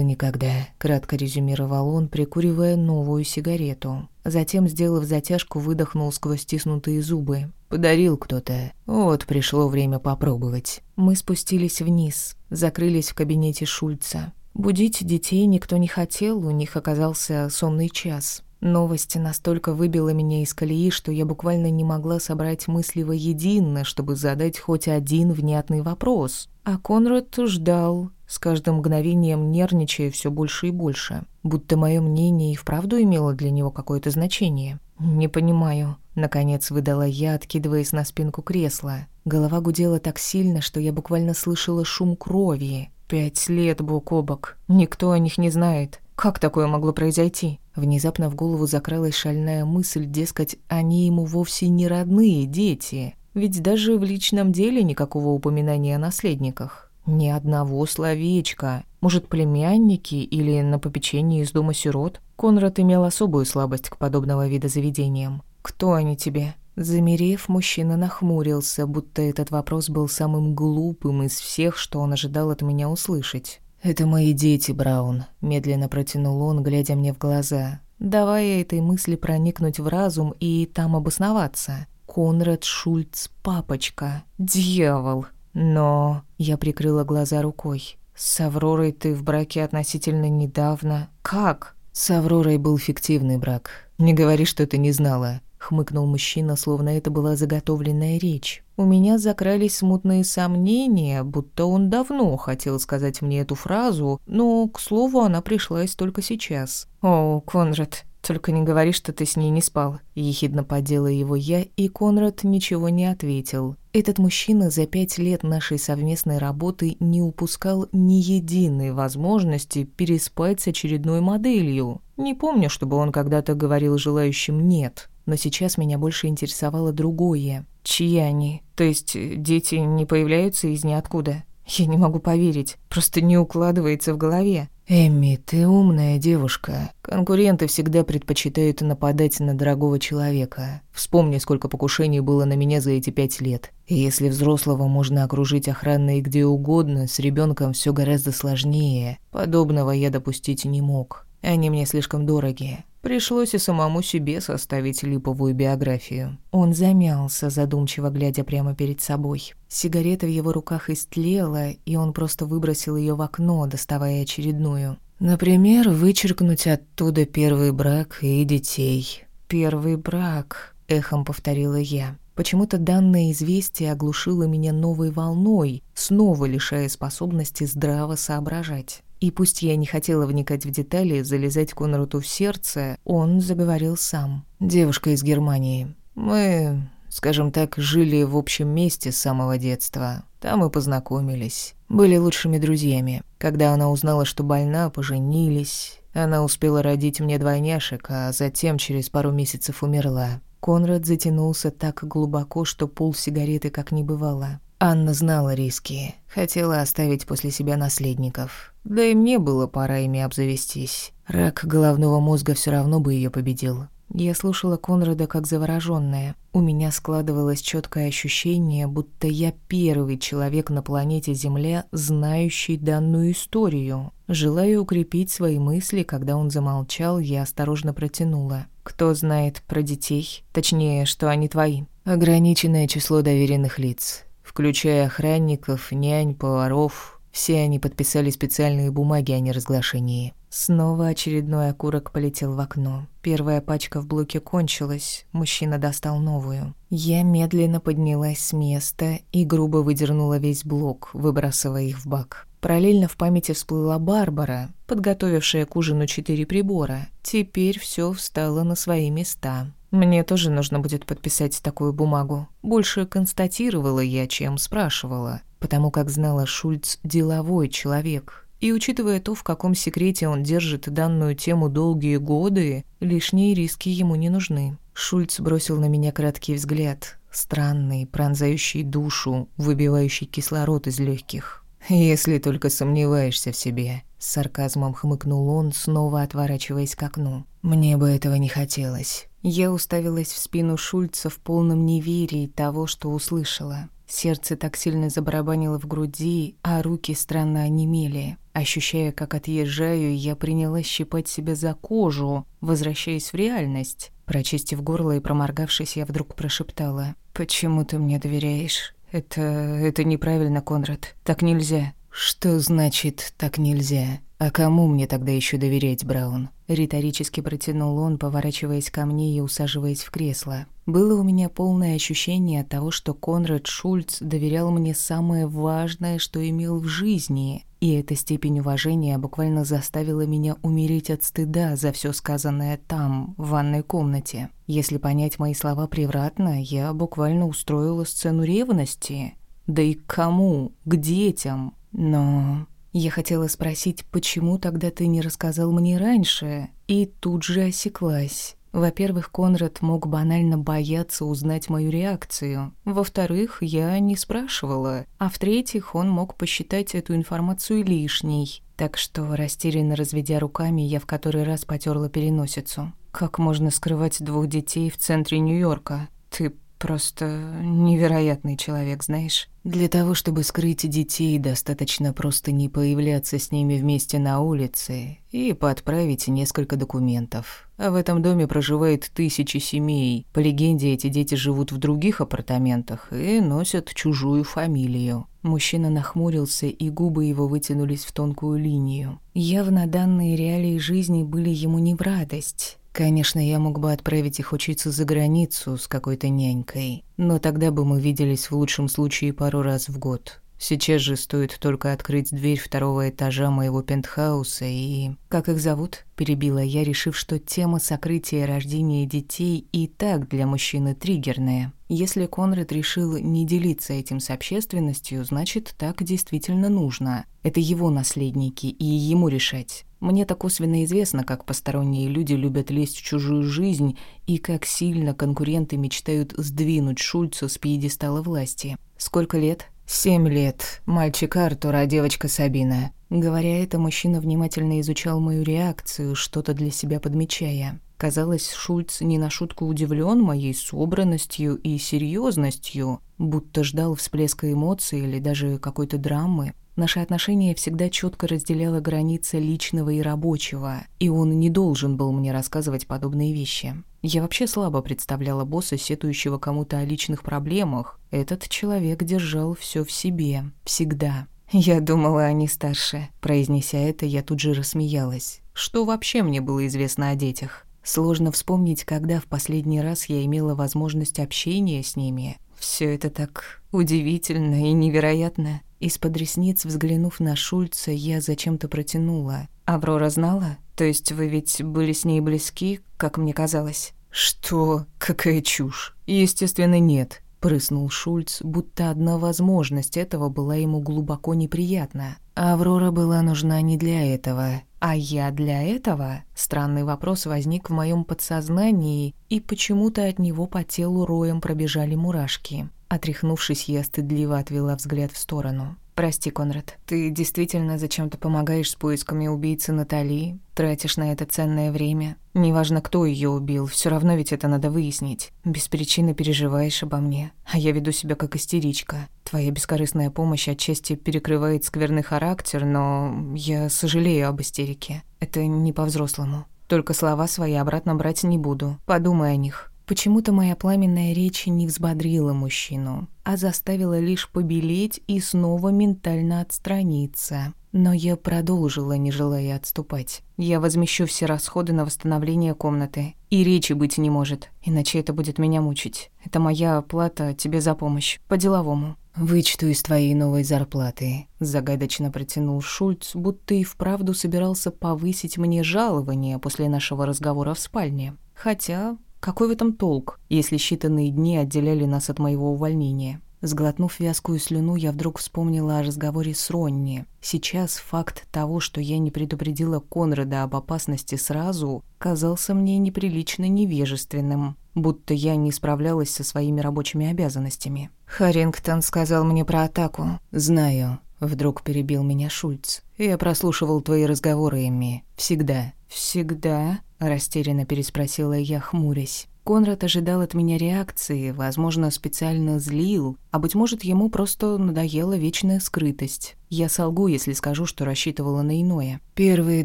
никогда», — кратко резюмировал он, прикуривая новую сигарету. Затем, сделав затяжку, выдохнул сквозь стиснутые зубы. «Подарил кто-то. Вот пришло время попробовать». Мы спустились вниз, закрылись в кабинете Шульца. Будить детей никто не хотел, у них оказался сонный час. Новость настолько выбила меня из колеи, что я буквально не могла собрать мысли воедино, чтобы задать хоть один внятный вопрос. А Конрад ждал, с каждым мгновением нервничая все больше и больше, будто мое мнение и вправду имело для него какое-то значение. «Не понимаю», — наконец выдала я, откидываясь на спинку кресла. Голова гудела так сильно, что я буквально слышала шум крови. Пять лет бок о бок. Никто о них не знает. Как такое могло произойти? Внезапно в голову закралась шальная мысль, дескать, они ему вовсе не родные дети. Ведь даже в личном деле никакого упоминания о наследниках. Ни одного словечка. Может, племянники или на попечении из дома сирот? Конрад имел особую слабость к подобного вида заведениям. «Кто они тебе?» Замерев, мужчина нахмурился, будто этот вопрос был самым глупым из всех, что он ожидал от меня услышать. «Это мои дети, Браун», — медленно протянул он, глядя мне в глаза, давая этой мысли проникнуть в разум и там обосноваться. «Конрад Шульц, папочка. Дьявол!» «Но...» — я прикрыла глаза рукой. «С Авророй ты в браке относительно недавно. Как?» «С Авророй был фиктивный брак. Не говори, что ты не знала хмыкнул мужчина, словно это была заготовленная речь. У меня закрались смутные сомнения, будто он давно хотел сказать мне эту фразу, но, к слову, она пришлась только сейчас. «О, Конрад, только не говори, что ты с ней не спал», — ехидно подела его я, и Конрад ничего не ответил. Этот мужчина за пять лет нашей совместной работы не упускал ни единой возможности переспать с очередной моделью. Не помню, чтобы он когда-то говорил желающим «нет» но сейчас меня больше интересовало другое. Чьи они? То есть дети не появляются из ниоткуда? Я не могу поверить, просто не укладывается в голове. «Эмми, ты умная девушка. Конкуренты всегда предпочитают нападать на дорогого человека. Вспомни, сколько покушений было на меня за эти пять лет. И если взрослого можно окружить охраной где угодно, с ребенком все гораздо сложнее. Подобного я допустить не мог. Они мне слишком дороги. Пришлось и самому себе составить липовую биографию. Он замялся, задумчиво глядя прямо перед собой. Сигарета в его руках истлела, и он просто выбросил ее в окно, доставая очередную. Например, вычеркнуть оттуда первый брак и детей. «Первый брак», — эхом повторила я. Почему-то данное известие оглушило меня новой волной, снова лишая способности здраво соображать. И пусть я не хотела вникать в детали, залезать Конраду в сердце, он заговорил сам. «Девушка из Германии. Мы, скажем так, жили в общем месте с самого детства. Там и познакомились. Были лучшими друзьями. Когда она узнала, что больна, поженились. Она успела родить мне двойняшек, а затем через пару месяцев умерла. Конрад затянулся так глубоко, что пул сигареты как не бывало. Анна знала риски, хотела оставить после себя наследников. Да и мне было пора ими обзавестись. Рак головного мозга все равно бы ее победил. Я слушала Конрада как заворожённая. У меня складывалось четкое ощущение, будто я первый человек на планете Земля, знающий данную историю. Желая укрепить свои мысли, когда он замолчал, я осторожно протянула. «Кто знает про детей? Точнее, что они твои?» «Ограниченное число доверенных лиц включая охранников, нянь, поваров. Все они подписали специальные бумаги о неразглашении. Снова очередной окурок полетел в окно. Первая пачка в блоке кончилась, мужчина достал новую. Я медленно поднялась с места и грубо выдернула весь блок, выбрасывая их в бак. Параллельно в памяти всплыла Барбара, подготовившая к ужину четыре прибора. Теперь все встало на свои места. Мне тоже нужно будет подписать такую бумагу. Больше констатировала я, чем спрашивала, потому как знала Шульц деловой человек. И учитывая то, в каком секрете он держит данную тему долгие годы, лишние риски ему не нужны. Шульц бросил на меня краткий взгляд, странный, пронзающий душу, выбивающий кислород из легких. «Если только сомневаешься в себе», — с сарказмом хмыкнул он, снова отворачиваясь к окну. «Мне бы этого не хотелось». Я уставилась в спину Шульца в полном неверии того, что услышала. Сердце так сильно забарабанило в груди, а руки странно онемели. Ощущая, как отъезжаю, я принялась щипать себя за кожу, возвращаясь в реальность. Прочистив горло и проморгавшись, я вдруг прошептала. «Почему ты мне доверяешь? Это... это неправильно, Конрад. Так нельзя». «Что значит «так нельзя»?» «А кому мне тогда еще доверять, Браун?» Риторически протянул он, поворачиваясь ко мне и усаживаясь в кресло. Было у меня полное ощущение того, что Конрад Шульц доверял мне самое важное, что имел в жизни, и эта степень уважения буквально заставила меня умереть от стыда за все сказанное там, в ванной комнате. Если понять мои слова превратно, я буквально устроила сцену ревности. Да и к кому? К детям. Но я хотела спросить, почему тогда ты не рассказал мне раньше, и тут же осеклась. Во-первых, Конрад мог банально бояться узнать мою реакцию. Во-вторых, я не спрашивала. А в-третьих, он мог посчитать эту информацию лишней. Так что, растерянно разведя руками, я в который раз потерла переносицу. Как можно скрывать двух детей в центре Нью-Йорка? Ты Просто невероятный человек, знаешь. Для того, чтобы скрыть детей, достаточно просто не появляться с ними вместе на улице и подправить несколько документов. А в этом доме проживает тысячи семей. По легенде, эти дети живут в других апартаментах и носят чужую фамилию. Мужчина нахмурился, и губы его вытянулись в тонкую линию. Явно данные реалии жизни были ему не в радость. Конечно, я мог бы отправить их учиться за границу с какой-то нянькой, но тогда бы мы виделись в лучшем случае пару раз в год. Сейчас же стоит только открыть дверь второго этажа моего пентхауса и... «Как их зовут?» – перебила я, решив, что тема сокрытия рождения детей и так для мужчины триггерная. Если Конрад решил не делиться этим с общественностью, значит, так действительно нужно. Это его наследники, и ему решать. Мне так косвенно известно, как посторонние люди любят лезть в чужую жизнь и как сильно конкуренты мечтают сдвинуть Шульца с пьедестала власти. Сколько лет? Семь лет. Мальчик Артур, а девочка Сабина. Говоря это, мужчина внимательно изучал мою реакцию, что-то для себя подмечая. Казалось, Шульц не на шутку удивлен моей собранностью и серьезностью, будто ждал всплеска эмоций или даже какой-то драмы. Наши отношения всегда четко разделяла граница личного и рабочего, и он не должен был мне рассказывать подобные вещи. Я вообще слабо представляла босса, сетующего кому-то о личных проблемах. Этот человек держал все в себе. Всегда. «Я думала, они старше». Произнеся это, я тут же рассмеялась. Что вообще мне было известно о детях? Сложно вспомнить, когда в последний раз я имела возможность общения с ними. Все это так удивительно и невероятно. Из-под ресниц, взглянув на Шульца, я зачем-то протянула. «Аврора знала? То есть вы ведь были с ней близки, как мне казалось?» «Что? Какая чушь? Естественно, нет», — прыснул Шульц, будто одна возможность этого была ему глубоко неприятна. «Аврора была нужна не для этого. А я для этого?» Странный вопрос возник в моем подсознании, и почему-то от него по телу роем пробежали мурашки. Отряхнувшись, я стыдливо отвела взгляд в сторону. «Прости, Конрад, ты действительно зачем-то помогаешь с поисками убийцы Натали, тратишь на это ценное время. Неважно, кто ее убил, все равно ведь это надо выяснить. Без причины переживаешь обо мне, а я веду себя как истеричка. Твоя бескорыстная помощь отчасти перекрывает скверный характер, но я сожалею об истерике. Это не по-взрослому. Только слова свои обратно брать не буду. Подумай о них. Почему-то моя пламенная речь не взбодрила мужчину, а заставила лишь побелеть и снова ментально отстраниться. Но я продолжила, не желая отступать. Я возмещу все расходы на восстановление комнаты. И речи быть не может, иначе это будет меня мучить. Это моя оплата тебе за помощь, по-деловому. «Вычту из твоей новой зарплаты», — загадочно протянул Шульц, будто и вправду собирался повысить мне жалование после нашего разговора в спальне. Хотя, какой в этом толк, если считанные дни отделяли нас от моего увольнения? Сглотнув вязкую слюну, я вдруг вспомнила о разговоре с Ронни. Сейчас факт того, что я не предупредила Конрада об опасности сразу, казался мне неприлично невежественным, будто я не справлялась со своими рабочими обязанностями. «Харрингтон сказал мне про атаку». «Знаю», — вдруг перебил меня Шульц. «Я прослушивал твои разговоры, Эмми. Всегда». «Всегда?» — растерянно переспросила я, хмурясь. Конрад ожидал от меня реакции, возможно, специально злил, а, быть может, ему просто надоела вечная скрытость. Я солгу, если скажу, что рассчитывала на иное. Первые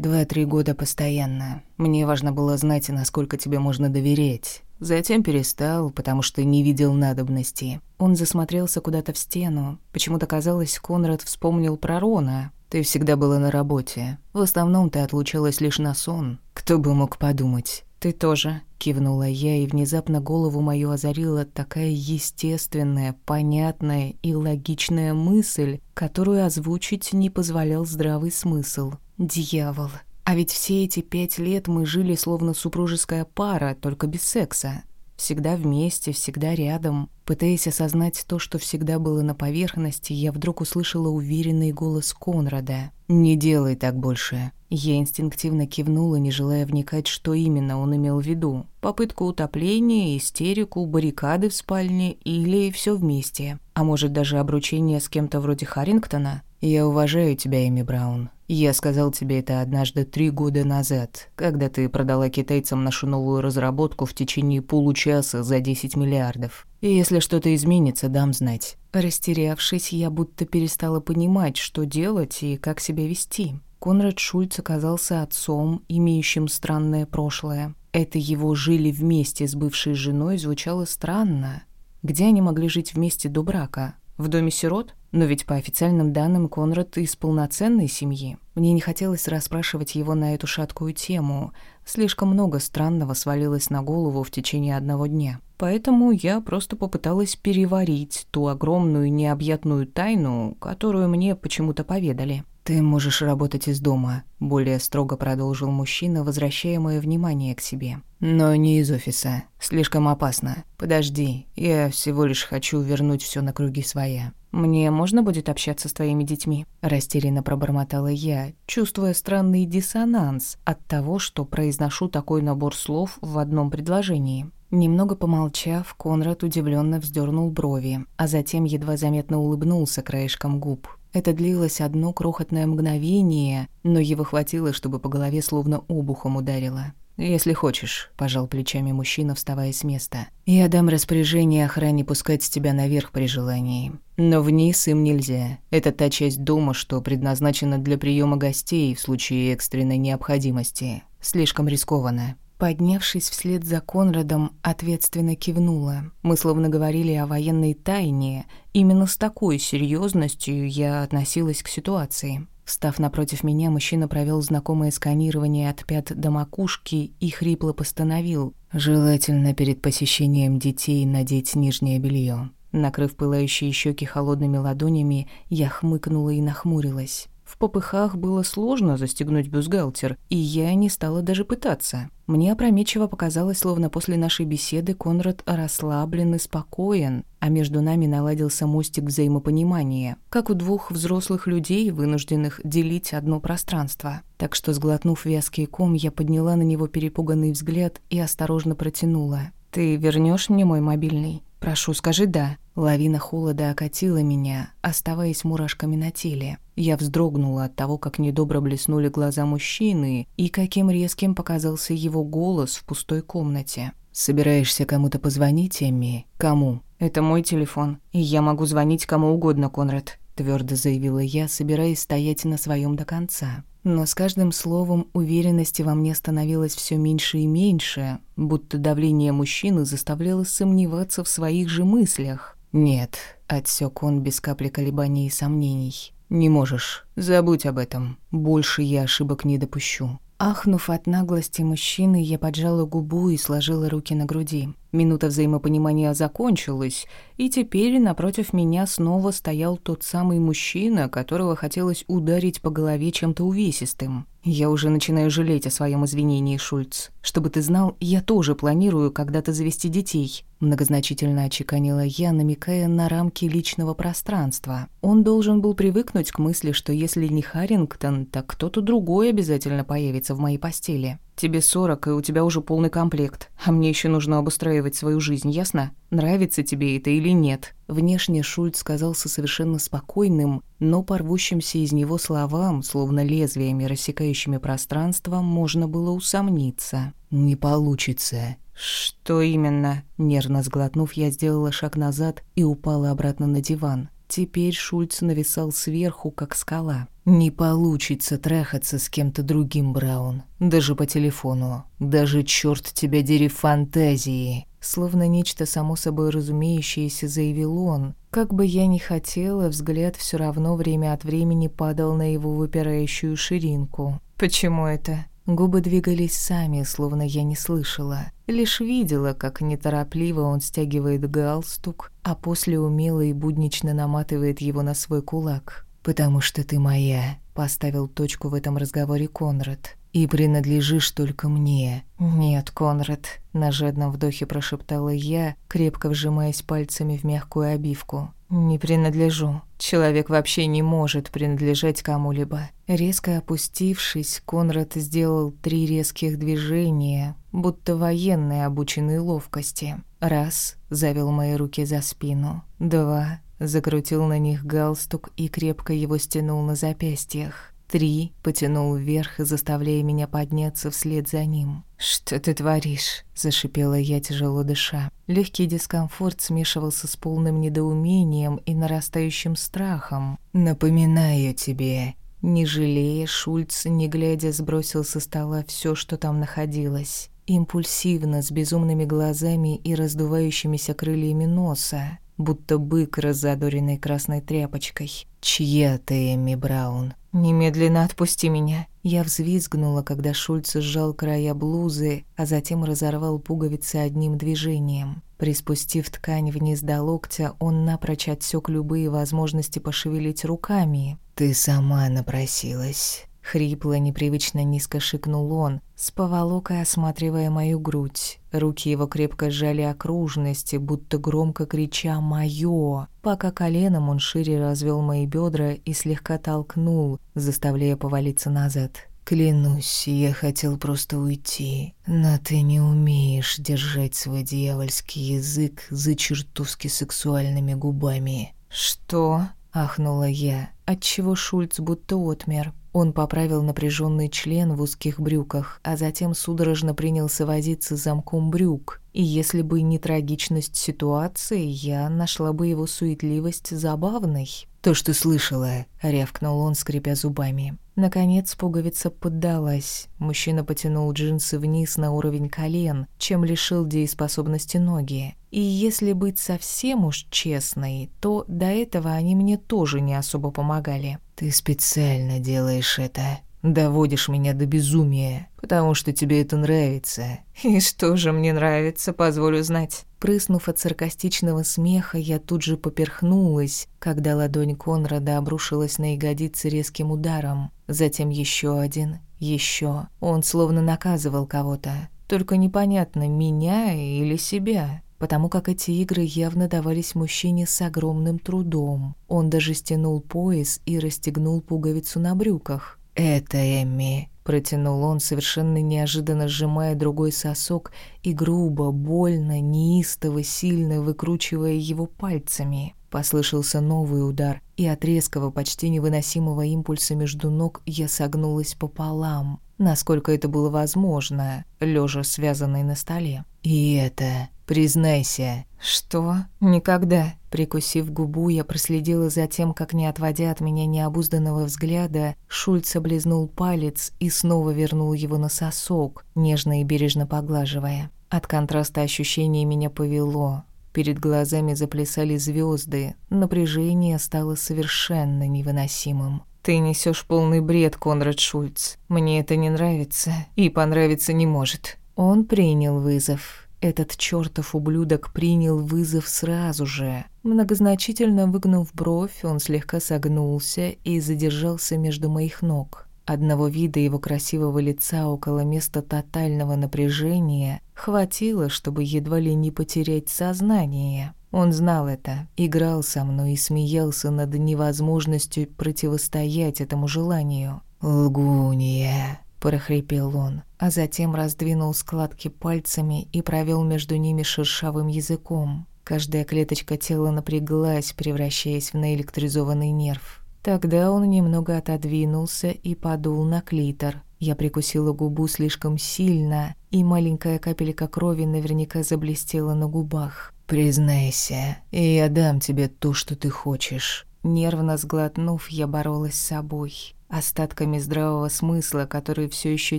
два-три года постоянно. Мне важно было знать, насколько тебе можно доверять. Затем перестал, потому что не видел надобности. Он засмотрелся куда-то в стену. Почему-то казалось, Конрад вспомнил про Рона. Ты всегда была на работе. В основном ты отлучалась лишь на сон. Кто бы мог подумать. «Ты тоже», — кивнула я, и внезапно голову мою озарила такая естественная, понятная и логичная мысль, которую озвучить не позволял здравый смысл. «Дьявол! А ведь все эти пять лет мы жили словно супружеская пара, только без секса. Всегда вместе, всегда рядом. Пытаясь осознать то, что всегда было на поверхности, я вдруг услышала уверенный голос Конрада. «Не делай так больше». Я инстинктивно кивнула, не желая вникать, что именно он имел в виду. Попытку утопления, истерику, баррикады в спальне или все вместе. А может, даже обручение с кем-то вроде Харрингтона? «Я уважаю тебя, Эми Браун. Я сказал тебе это однажды три года назад, когда ты продала китайцам нашу новую разработку в течение получаса за 10 миллиардов. И если что-то изменится, дам знать». Растерявшись, я будто перестала понимать, что делать и как себя вести. Конрад Шульц оказался отцом, имеющим странное прошлое. Это его жили вместе с бывшей женой звучало странно. Где они могли жить вместе до брака? В доме сирот? Но ведь по официальным данным Конрад из полноценной семьи. Мне не хотелось расспрашивать его на эту шаткую тему. Слишком много странного свалилось на голову в течение одного дня. Поэтому я просто попыталась переварить ту огромную необъятную тайну, которую мне почему-то поведали. «Ты можешь работать из дома», — более строго продолжил мужчина, возвращая мое внимание к себе. «Но не из офиса. Слишком опасно. Подожди, я всего лишь хочу вернуть все на круги своя. Мне можно будет общаться с твоими детьми?» Растерянно пробормотала я, чувствуя странный диссонанс от того, что произношу такой набор слов в одном предложении. Немного помолчав, Конрад удивленно вздернул брови, а затем едва заметно улыбнулся краешком губ. Это длилось одно крохотное мгновение, но его хватило, чтобы по голове словно обухом ударило. «Если хочешь», – пожал плечами мужчина, вставая с места. «Я дам распоряжение охране пускать тебя наверх при желании. Но вниз им нельзя. Это та часть дома, что предназначена для приема гостей в случае экстренной необходимости. Слишком рискованно». Поднявшись вслед за Конрадом, ответственно кивнула. Мы словно говорили о военной тайне. Именно с такой серьезностью я относилась к ситуации. Встав напротив меня, мужчина провел знакомое сканирование от пят до макушки и хрипло постановил. «Желательно перед посещением детей надеть нижнее белье. Накрыв пылающие щеки холодными ладонями, я хмыкнула и нахмурилась. В попыхах было сложно застегнуть бюстгальтер, и я не стала даже пытаться. Мне опрометчиво показалось, словно после нашей беседы Конрад расслаблен и спокоен, а между нами наладился мостик взаимопонимания, как у двух взрослых людей, вынужденных делить одно пространство. Так что, сглотнув вязкий ком, я подняла на него перепуганный взгляд и осторожно протянула. «Ты вернешь мне мой мобильный?» «Прошу, скажи «да». Лавина холода окатила меня, оставаясь мурашками на теле. Я вздрогнула от того, как недобро блеснули глаза мужчины и каким резким показался его голос в пустой комнате. «Собираешься кому-то позвонить, Эмми? Кому?» «Это мой телефон, и я могу звонить кому угодно, Конрад», твердо заявила я, собираясь стоять на своем до конца. Но с каждым словом уверенности во мне становилось все меньше и меньше, будто давление мужчины заставляло сомневаться в своих же мыслях. «Нет», — отсек он без капли колебаний и сомнений. «Не можешь. Забудь об этом. Больше я ошибок не допущу». Ахнув от наглости мужчины, я поджала губу и сложила руки на груди. Минута взаимопонимания закончилась, и теперь напротив меня снова стоял тот самый мужчина, которого хотелось ударить по голове чем-то увесистым. Я уже начинаю жалеть о своем извинении, Шульц. Чтобы ты знал, я тоже планирую когда-то завести детей. Многозначительно очеканила я, намекая на рамки личного пространства. Он должен был привыкнуть к мысли, что если не Харрингтон, так кто-то другой обязательно появится в моей постели. Тебе сорок, и у тебя уже полный комплект. А мне еще нужно обустраивать свою жизнь, ясно? Нравится тебе это или нет?» Внешне Шульц казался совершенно спокойным, но порвущимся из него словам, словно лезвиями, рассекающими пространство, можно было усомниться. «Не получится». «Что именно?» Нервно сглотнув, я сделала шаг назад и упала обратно на диван. Теперь Шульц нависал сверху, как скала. «Не получится трахаться с кем-то другим, Браун. Даже по телефону. Даже, черт тебя дери, фантазии!» Словно нечто само собой разумеющееся заявил он. Как бы я ни хотела, взгляд все равно время от времени падал на его выпирающую ширинку. «Почему это?» Губы двигались сами, словно я не слышала. Лишь видела, как неторопливо он стягивает галстук, а после умело и буднично наматывает его на свой кулак. «Потому что ты моя», — поставил точку в этом разговоре Конрад. «И принадлежишь только мне». «Нет, Конрад», — на жадном вдохе прошептала я, крепко вжимаясь пальцами в мягкую обивку. «Не принадлежу. Человек вообще не может принадлежать кому-либо». Резко опустившись, Конрад сделал три резких движения, будто военный, обученный ловкости. Раз — завел мои руки за спину. Два — закрутил на них галстук и крепко его стянул на запястьях. Три потянул вверх, заставляя меня подняться вслед за ним. «Что ты творишь?» – зашипела я, тяжело дыша. Легкий дискомфорт смешивался с полным недоумением и нарастающим страхом. «Напоминаю тебе». Не жалея, Шульц, не глядя, сбросил со стола все, что там находилось. Импульсивно, с безумными глазами и раздувающимися крыльями носа будто бык, разодоренный красной тряпочкой. «Чья ты, Эми Браун?» «Немедленно отпусти меня!» Я взвизгнула, когда Шульц сжал края блузы, а затем разорвал пуговицы одним движением. Приспустив ткань вниз до локтя, он напрочь отсек любые возможности пошевелить руками. «Ты сама напросилась. Хрипло, непривычно низко шикнул он, с поволокой осматривая мою грудь. Руки его крепко сжали окружности, будто громко крича «Моё!», пока коленом он шире развел мои бедра и слегка толкнул, заставляя повалиться назад. «Клянусь, я хотел просто уйти, но ты не умеешь держать свой дьявольский язык за чертовски сексуальными губами». «Что?» — ахнула я, отчего Шульц будто отмер. Он поправил напряженный член в узких брюках, а затем судорожно принялся возиться замком брюк. И если бы не трагичность ситуации, я нашла бы его суетливость забавной. «То, что слышала», — рявкнул он, скрипя зубами. Наконец пуговица поддалась. Мужчина потянул джинсы вниз на уровень колен, чем лишил дееспособности ноги. И если быть совсем уж честной, то до этого они мне тоже не особо помогали. «Ты специально делаешь это», доводишь меня до безумия, потому что тебе это нравится». «И что же мне нравится, позволю знать?» Прыснув от саркастичного смеха, я тут же поперхнулась, когда ладонь Конрада обрушилась на ягодицы резким ударом. Затем еще один, еще. Он словно наказывал кого-то. Только непонятно, меня или себя потому как эти игры явно давались мужчине с огромным трудом. Он даже стянул пояс и расстегнул пуговицу на брюках. «Это Эмми», — протянул он, совершенно неожиданно сжимая другой сосок и грубо, больно, неистово, сильно выкручивая его пальцами. Послышался новый удар, и от резкого, почти невыносимого импульса между ног я согнулась пополам, насколько это было возможно, лежа связанной на столе. «И это...» Признайся». «Что? Никогда». Прикусив губу, я проследила за тем, как, не отводя от меня необузданного взгляда, Шульц облизнул палец и снова вернул его на сосок, нежно и бережно поглаживая. От контраста ощущений меня повело. Перед глазами заплясали звезды, напряжение стало совершенно невыносимым. «Ты несешь полный бред, Конрад Шульц. Мне это не нравится и понравиться не может». Он принял вызов. Этот чертов ублюдок принял вызов сразу же. Многозначительно выгнув бровь, он слегка согнулся и задержался между моих ног. Одного вида его красивого лица около места тотального напряжения хватило, чтобы едва ли не потерять сознание. Он знал это, играл со мной и смеялся над невозможностью противостоять этому желанию. «Лгунья!» – прохрипел он, а затем раздвинул складки пальцами и провел между ними шершавым языком. Каждая клеточка тела напряглась, превращаясь в наэлектризованный нерв. Тогда он немного отодвинулся и подул на клитор. Я прикусила губу слишком сильно, и маленькая капелька крови наверняка заблестела на губах. «Признайся, и я дам тебе то, что ты хочешь». Нервно сглотнув, я боролась с собой. Остатками здравого смысла, которые все еще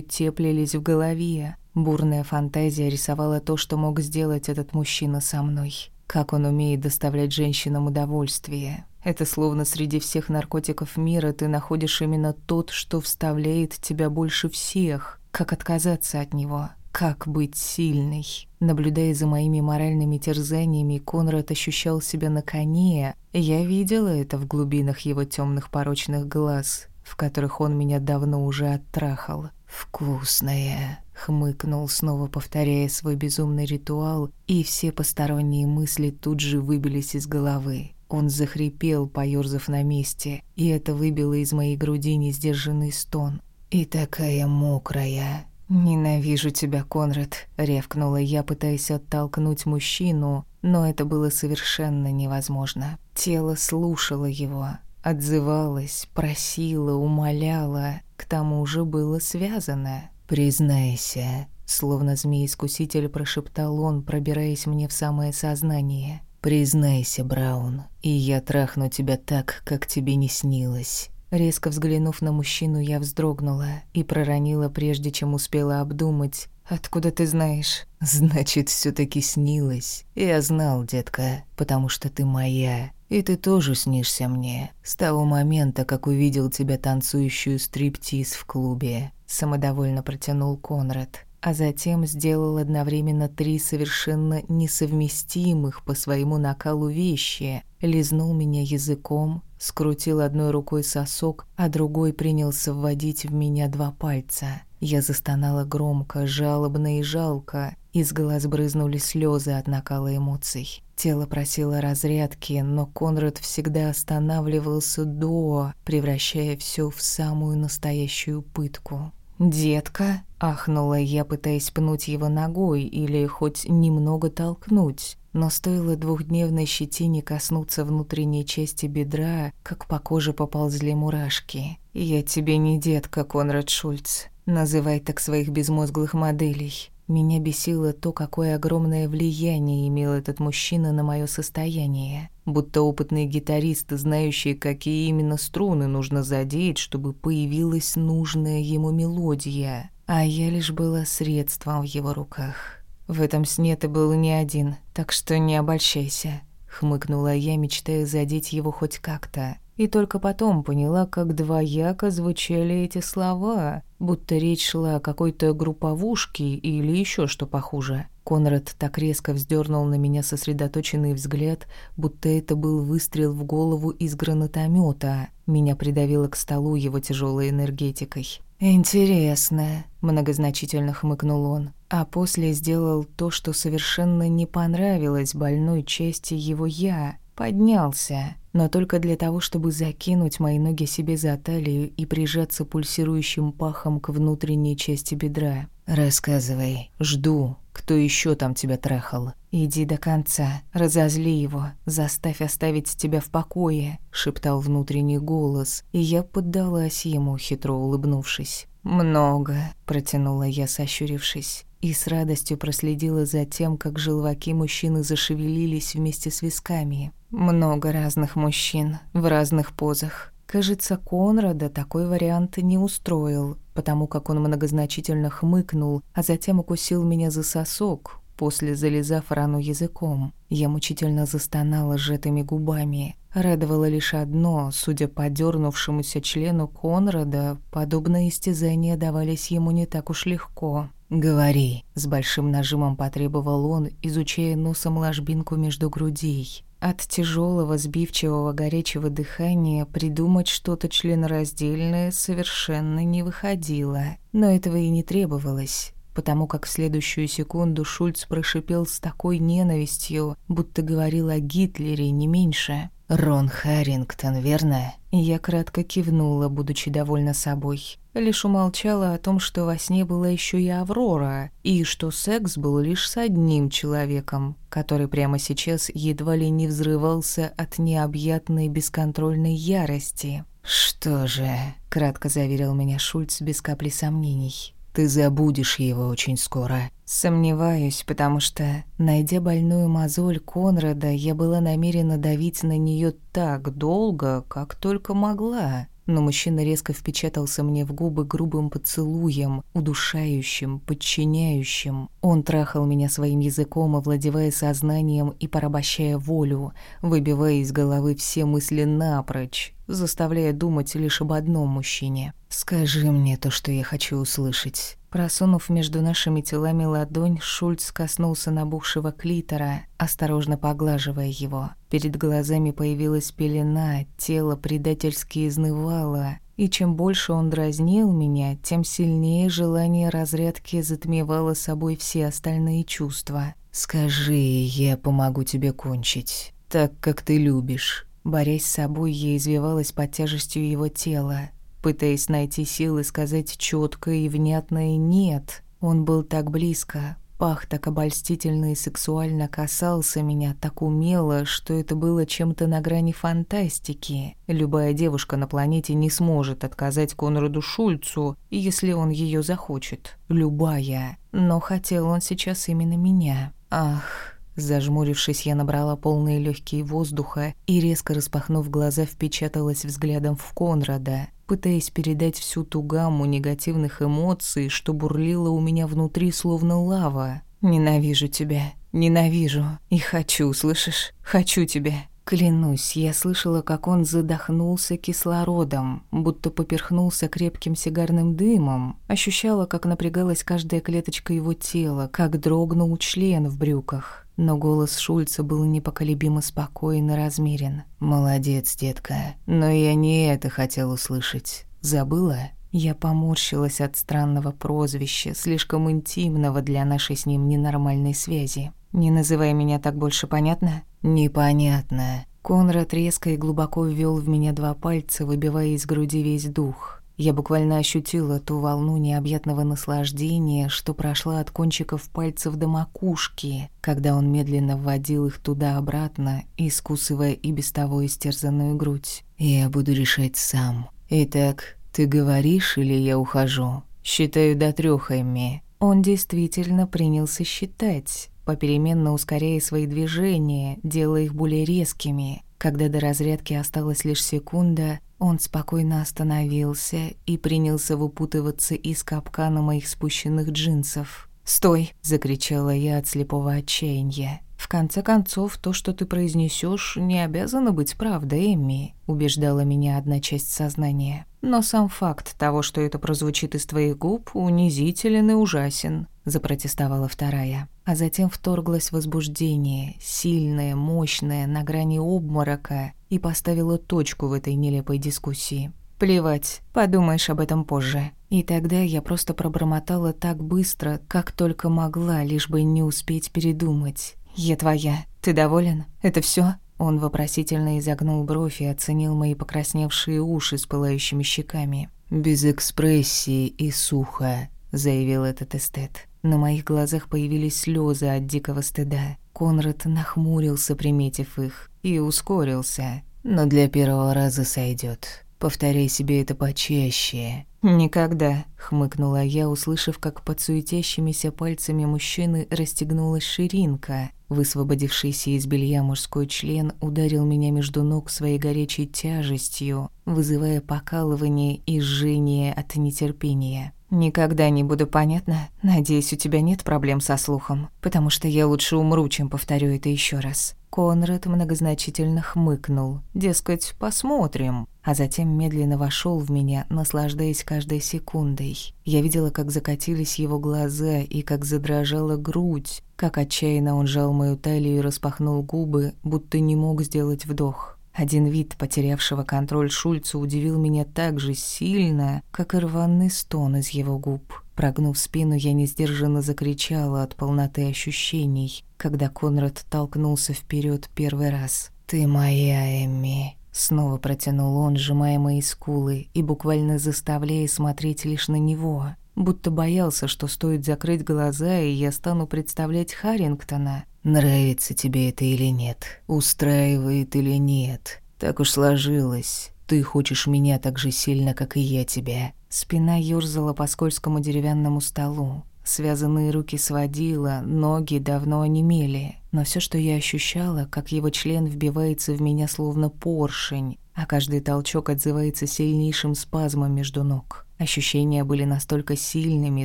теплились в голове. Бурная фантазия рисовала то, что мог сделать этот мужчина со мной. Как он умеет доставлять женщинам удовольствие. Это словно среди всех наркотиков мира ты находишь именно тот, что вставляет тебя больше всех. Как отказаться от него? Как быть сильной? Наблюдая за моими моральными терзаниями, Конрад ощущал себя на коне. Я видела это в глубинах его темных порочных глаз, в которых он меня давно уже оттрахал. «Вкусное!» — хмыкнул, снова повторяя свой безумный ритуал, и все посторонние мысли тут же выбились из головы. Он захрипел, поёрзав на месте, и это выбило из моей груди несдержанный стон. «И такая мокрая!» «Ненавижу тебя, Конрад», — ревкнула я, пытаясь оттолкнуть мужчину, но это было совершенно невозможно. Тело слушало его, отзывалось, просило, умоляло, к тому же было связано. «Признайся», — словно змей-искуситель прошептал он, пробираясь мне в самое сознание. «Признайся, Браун, и я трахну тебя так, как тебе не снилось». Резко взглянув на мужчину, я вздрогнула и проронила, прежде чем успела обдумать. «Откуда ты знаешь?» «Значит, все таки снилось. Я знал, детка, потому что ты моя. И ты тоже снишься мне. С того момента, как увидел тебя танцующую стриптиз в клубе». Самодовольно протянул Конрад а затем сделал одновременно три совершенно несовместимых по своему накалу вещи. Лизнул меня языком, скрутил одной рукой сосок, а другой принялся вводить в меня два пальца. Я застонала громко, жалобно и жалко. Из глаз брызнули слезы от накала эмоций. Тело просило разрядки, но Конрад всегда останавливался до, превращая все в самую настоящую пытку. «Детка», — ахнула я, пытаясь пнуть его ногой или хоть немного толкнуть. Но стоило двухдневной щетине коснуться внутренней части бедра, как по коже поползли мурашки. «Я тебе не детка, Конрад Шульц. Называй так своих безмозглых моделей. Меня бесило то, какое огромное влияние имел этот мужчина на мое состояние. Будто опытный гитарист, знающий, какие именно струны нужно задеть, чтобы появилась нужная ему мелодия. А я лишь была средством в его руках. В этом сне ты был не один, так что не обольщайся. Хмыкнула я, мечтая задеть его хоть как-то. И только потом поняла, как двояко звучали эти слова, будто речь шла о какой-то групповушке или еще что похуже. Конрад так резко вздернул на меня сосредоточенный взгляд, будто это был выстрел в голову из гранатомета. Меня придавило к столу его тяжелой энергетикой. «Интересно», — многозначительно хмыкнул он, а после сделал то, что совершенно не понравилось больной части его «я», поднялся но только для того, чтобы закинуть мои ноги себе за талию и прижаться пульсирующим пахом к внутренней части бедра. «Рассказывай. Жду. Кто еще там тебя трахал?» «Иди до конца. Разозли его. Заставь оставить тебя в покое», — шептал внутренний голос, и я поддалась ему, хитро улыбнувшись. «Много», — протянула я, сощурившись и с радостью проследила за тем, как желваки мужчины зашевелились вместе с висками. Много разных мужчин в разных позах. Кажется, Конрада такой вариант не устроил, потому как он многозначительно хмыкнул, а затем укусил меня за сосок, после залезав рану языком. Я мучительно застонала сжатыми губами. Радовало лишь одно, судя по дернувшемуся члену Конрада, подобные истязания давались ему не так уж легко. «Говори», — с большим нажимом потребовал он, изучая носом ложбинку между грудей. От тяжелого, сбивчивого, горячего дыхания придумать что-то членораздельное совершенно не выходило. Но этого и не требовалось потому как в следующую секунду Шульц прошипел с такой ненавистью, будто говорил о Гитлере не меньше. «Рон Харрингтон, верно?» Я кратко кивнула, будучи довольна собой. Лишь умолчала о том, что во сне была еще и Аврора, и что секс был лишь с одним человеком, который прямо сейчас едва ли не взрывался от необъятной бесконтрольной ярости. «Что же?» — кратко заверил меня Шульц без капли сомнений. Ты забудешь его очень скоро. Сомневаюсь, потому что, найдя больную мозоль Конрада, я была намерена давить на нее так долго, как только могла. Но мужчина резко впечатался мне в губы грубым поцелуем, удушающим, подчиняющим. Он трахал меня своим языком, овладевая сознанием и порабощая волю, выбивая из головы все мысли напрочь, заставляя думать лишь об одном мужчине. «Скажи мне то, что я хочу услышать». Просунув между нашими телами ладонь, Шульц коснулся набухшего клитора, осторожно поглаживая его. Перед глазами появилась пелена, тело предательски изнывало, и чем больше он дразнил меня, тем сильнее желание разрядки затмевало собой все остальные чувства. «Скажи, я помогу тебе кончить, так, как ты любишь». Борясь с собой, я извивалась под тяжестью его тела, пытаясь найти силы сказать четко и внятное «нет». Он был так близко, пах так обольстительно и сексуально касался меня так умело, что это было чем-то на грани фантастики. Любая девушка на планете не сможет отказать Конраду Шульцу, если он ее захочет. Любая. Но хотел он сейчас именно меня. Ах... Зажмурившись, я набрала полные легкие воздуха и, резко распахнув глаза, впечаталась взглядом в Конрада, пытаясь передать всю ту гамму негативных эмоций, что бурлила у меня внутри, словно лава. «Ненавижу тебя, ненавижу и хочу, слышишь? Хочу тебя». Клянусь, я слышала, как он задохнулся кислородом, будто поперхнулся крепким сигарным дымом. Ощущала, как напрягалась каждая клеточка его тела, как дрогнул член в брюках. Но голос Шульца был непоколебимо спокоен и размерен. «Молодец, детка. Но я не это хотел услышать. Забыла?» Я поморщилась от странного прозвища, слишком интимного для нашей с ним ненормальной связи. «Не называй меня так больше, понятно?» «Непонятно». Конрад резко и глубоко ввел в меня два пальца, выбивая из груди весь дух. Я буквально ощутила ту волну необъятного наслаждения, что прошла от кончиков пальцев до макушки, когда он медленно вводил их туда-обратно, искусывая и без того истерзанную грудь. «Я буду решать сам. Итак, ты говоришь или я ухожу? Считаю до трёх, Эмми». Он действительно принялся считать попеременно ускоряя свои движения, делая их более резкими. Когда до разрядки осталась лишь секунда, он спокойно остановился и принялся выпутываться из капкана моих спущенных джинсов. «Стой!» — закричала я от слепого отчаяния. «В конце концов, то, что ты произнесешь, не обязано быть правдой, Эмми», — убеждала меня одна часть сознания. «Но сам факт того, что это прозвучит из твоих губ, унизителен и ужасен запротестовала вторая. А затем вторглось возбуждение, сильное, мощное, на грани обморока, и поставила точку в этой нелепой дискуссии. Плевать, подумаешь об этом позже. И тогда я просто пробормотала так быстро, как только могла, лишь бы не успеть передумать. «Я твоя. Ты доволен? Это все? Он вопросительно изогнул бровь и оценил мои покрасневшие уши с пылающими щеками. «Без экспрессии и сухо», — заявил этот эстет. На моих глазах появились слезы от дикого стыда. Конрад нахмурился, приметив их, и ускорился. Но для первого раза сойдет. Повторяй себе это почаще. «Никогда», — хмыкнула я, услышав, как под суетящимися пальцами мужчины расстегнулась ширинка. Высвободившийся из белья мужской член ударил меня между ног своей горячей тяжестью, вызывая покалывание и жжение от нетерпения. «Никогда не буду понятна. Надеюсь, у тебя нет проблем со слухом, потому что я лучше умру, чем повторю это еще раз». Конрад многозначительно хмыкнул. Дескать, посмотрим. А затем медленно вошел в меня, наслаждаясь каждой секундой. Я видела, как закатились его глаза и как задрожала грудь, как отчаянно он жал мою талию и распахнул губы, будто не мог сделать вдох. Один вид потерявшего контроль Шульца удивил меня так же сильно, как и рваный стон из его губ. Прогнув спину, я несдержанно закричала от полноты ощущений, когда Конрад толкнулся вперед первый раз. «Ты моя, Эмми!» Снова протянул он, сжимая мои скулы и буквально заставляя смотреть лишь на него, будто боялся, что стоит закрыть глаза, и я стану представлять Харрингтона, Нравится тебе это или нет, устраивает или нет. Так уж сложилось. Ты хочешь меня так же сильно, как и я тебя. Спина ёрзала по скользкому деревянному столу. Связанные руки сводила, ноги давно онемели. Но все, что я ощущала, как его член вбивается в меня словно поршень, а каждый толчок отзывается сильнейшим спазмом между ног. Ощущения были настолько сильными,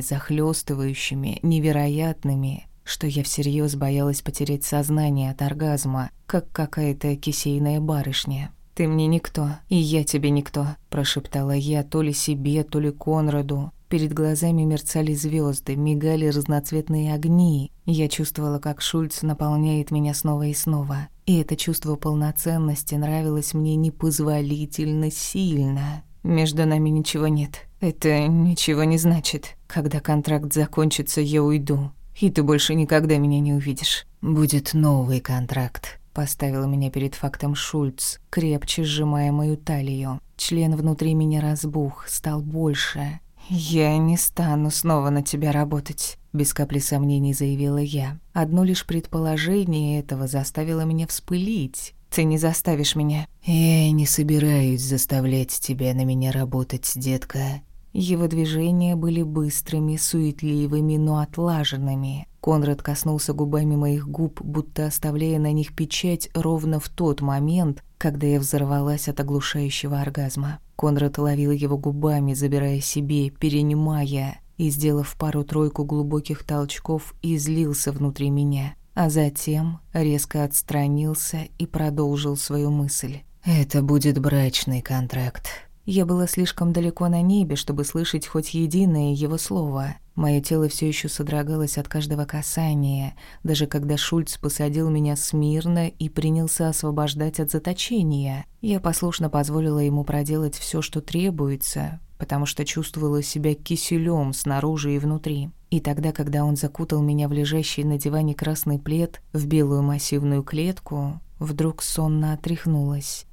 захлестывающими, невероятными, что я всерьез боялась потерять сознание от оргазма, как какая-то кисейная барышня. «Ты мне никто, и я тебе никто», – прошептала я то ли себе, то ли Конраду. Перед глазами мерцали звезды, мигали разноцветные огни. Я чувствовала, как Шульц наполняет меня снова и снова. И это чувство полноценности нравилось мне непозволительно сильно. Между нами ничего нет. Это ничего не значит. Когда контракт закончится, я уйду и ты больше никогда меня не увидишь. Будет новый контракт. Поставил меня перед фактом Шульц, крепче сжимая мою талию. Член внутри меня разбух, стал больше. «Я не стану снова на тебя работать», — без капли сомнений заявила я. Одно лишь предположение этого заставило меня вспылить. «Ты не заставишь меня». «Я не собираюсь заставлять тебя на меня работать, детка», его движения были быстрыми, суетливыми, но отлаженными. Конрад коснулся губами моих губ, будто оставляя на них печать ровно в тот момент, когда я взорвалась от оглушающего оргазма. Конрад ловил его губами, забирая себе, перенимая, и, сделав пару-тройку глубоких толчков, излился внутри меня. А затем резко отстранился и продолжил свою мысль. «Это будет брачный контракт. Я была слишком далеко на небе, чтобы слышать хоть единое его слово. Мое тело все еще содрогалось от каждого касания, даже когда Шульц посадил меня смирно и принялся освобождать от заточения. Я послушно позволила ему проделать все, что требуется, потому что чувствовала себя киселем снаружи и внутри. И тогда, когда он закутал меня в лежащий на диване красный плед, в белую массивную клетку, вдруг сонно отряхнулась.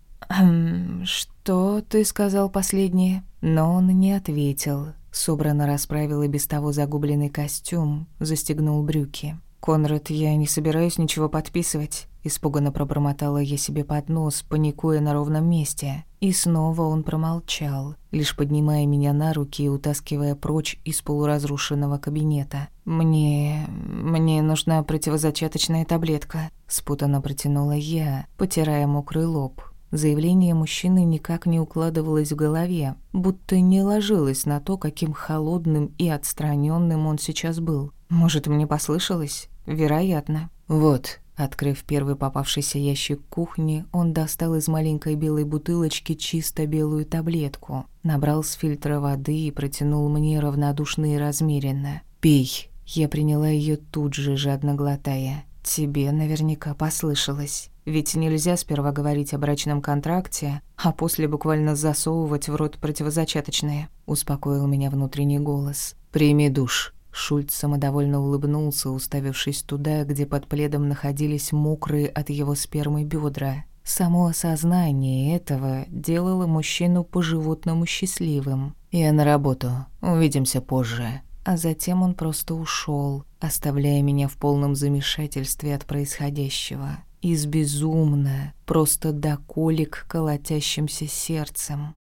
«Что ты сказал последнее?» Но он не ответил. Собрано расправил и без того загубленный костюм, застегнул брюки. «Конрад, я не собираюсь ничего подписывать», — испуганно пробормотала я себе под нос, паникуя на ровном месте. И снова он промолчал, лишь поднимая меня на руки и утаскивая прочь из полуразрушенного кабинета. «Мне... мне нужна противозачаточная таблетка», — спутанно протянула я, потирая мокрый лоб. Заявление мужчины никак не укладывалось в голове, будто не ложилось на то, каким холодным и отстраненным он сейчас был. Может, мне послышалось? Вероятно. Вот, открыв первый попавшийся ящик кухни, он достал из маленькой белой бутылочки чисто белую таблетку, набрал с фильтра воды и протянул мне равнодушно и размеренно. «Пей». Я приняла ее тут же, жадно глотая. «Тебе наверняка послышалось». Ведь нельзя сперва говорить о брачном контракте, а после буквально засовывать в рот противозачаточные. Успокоил меня внутренний голос. «Прими душ». Шульц самодовольно улыбнулся, уставившись туда, где под пледом находились мокрые от его спермы бедра. Само осознание этого делало мужчину по-животному счастливым. «Я на работу. Увидимся позже». А затем он просто ушел, оставляя меня в полном замешательстве от происходящего из безумно, просто до колик колотящимся сердцем.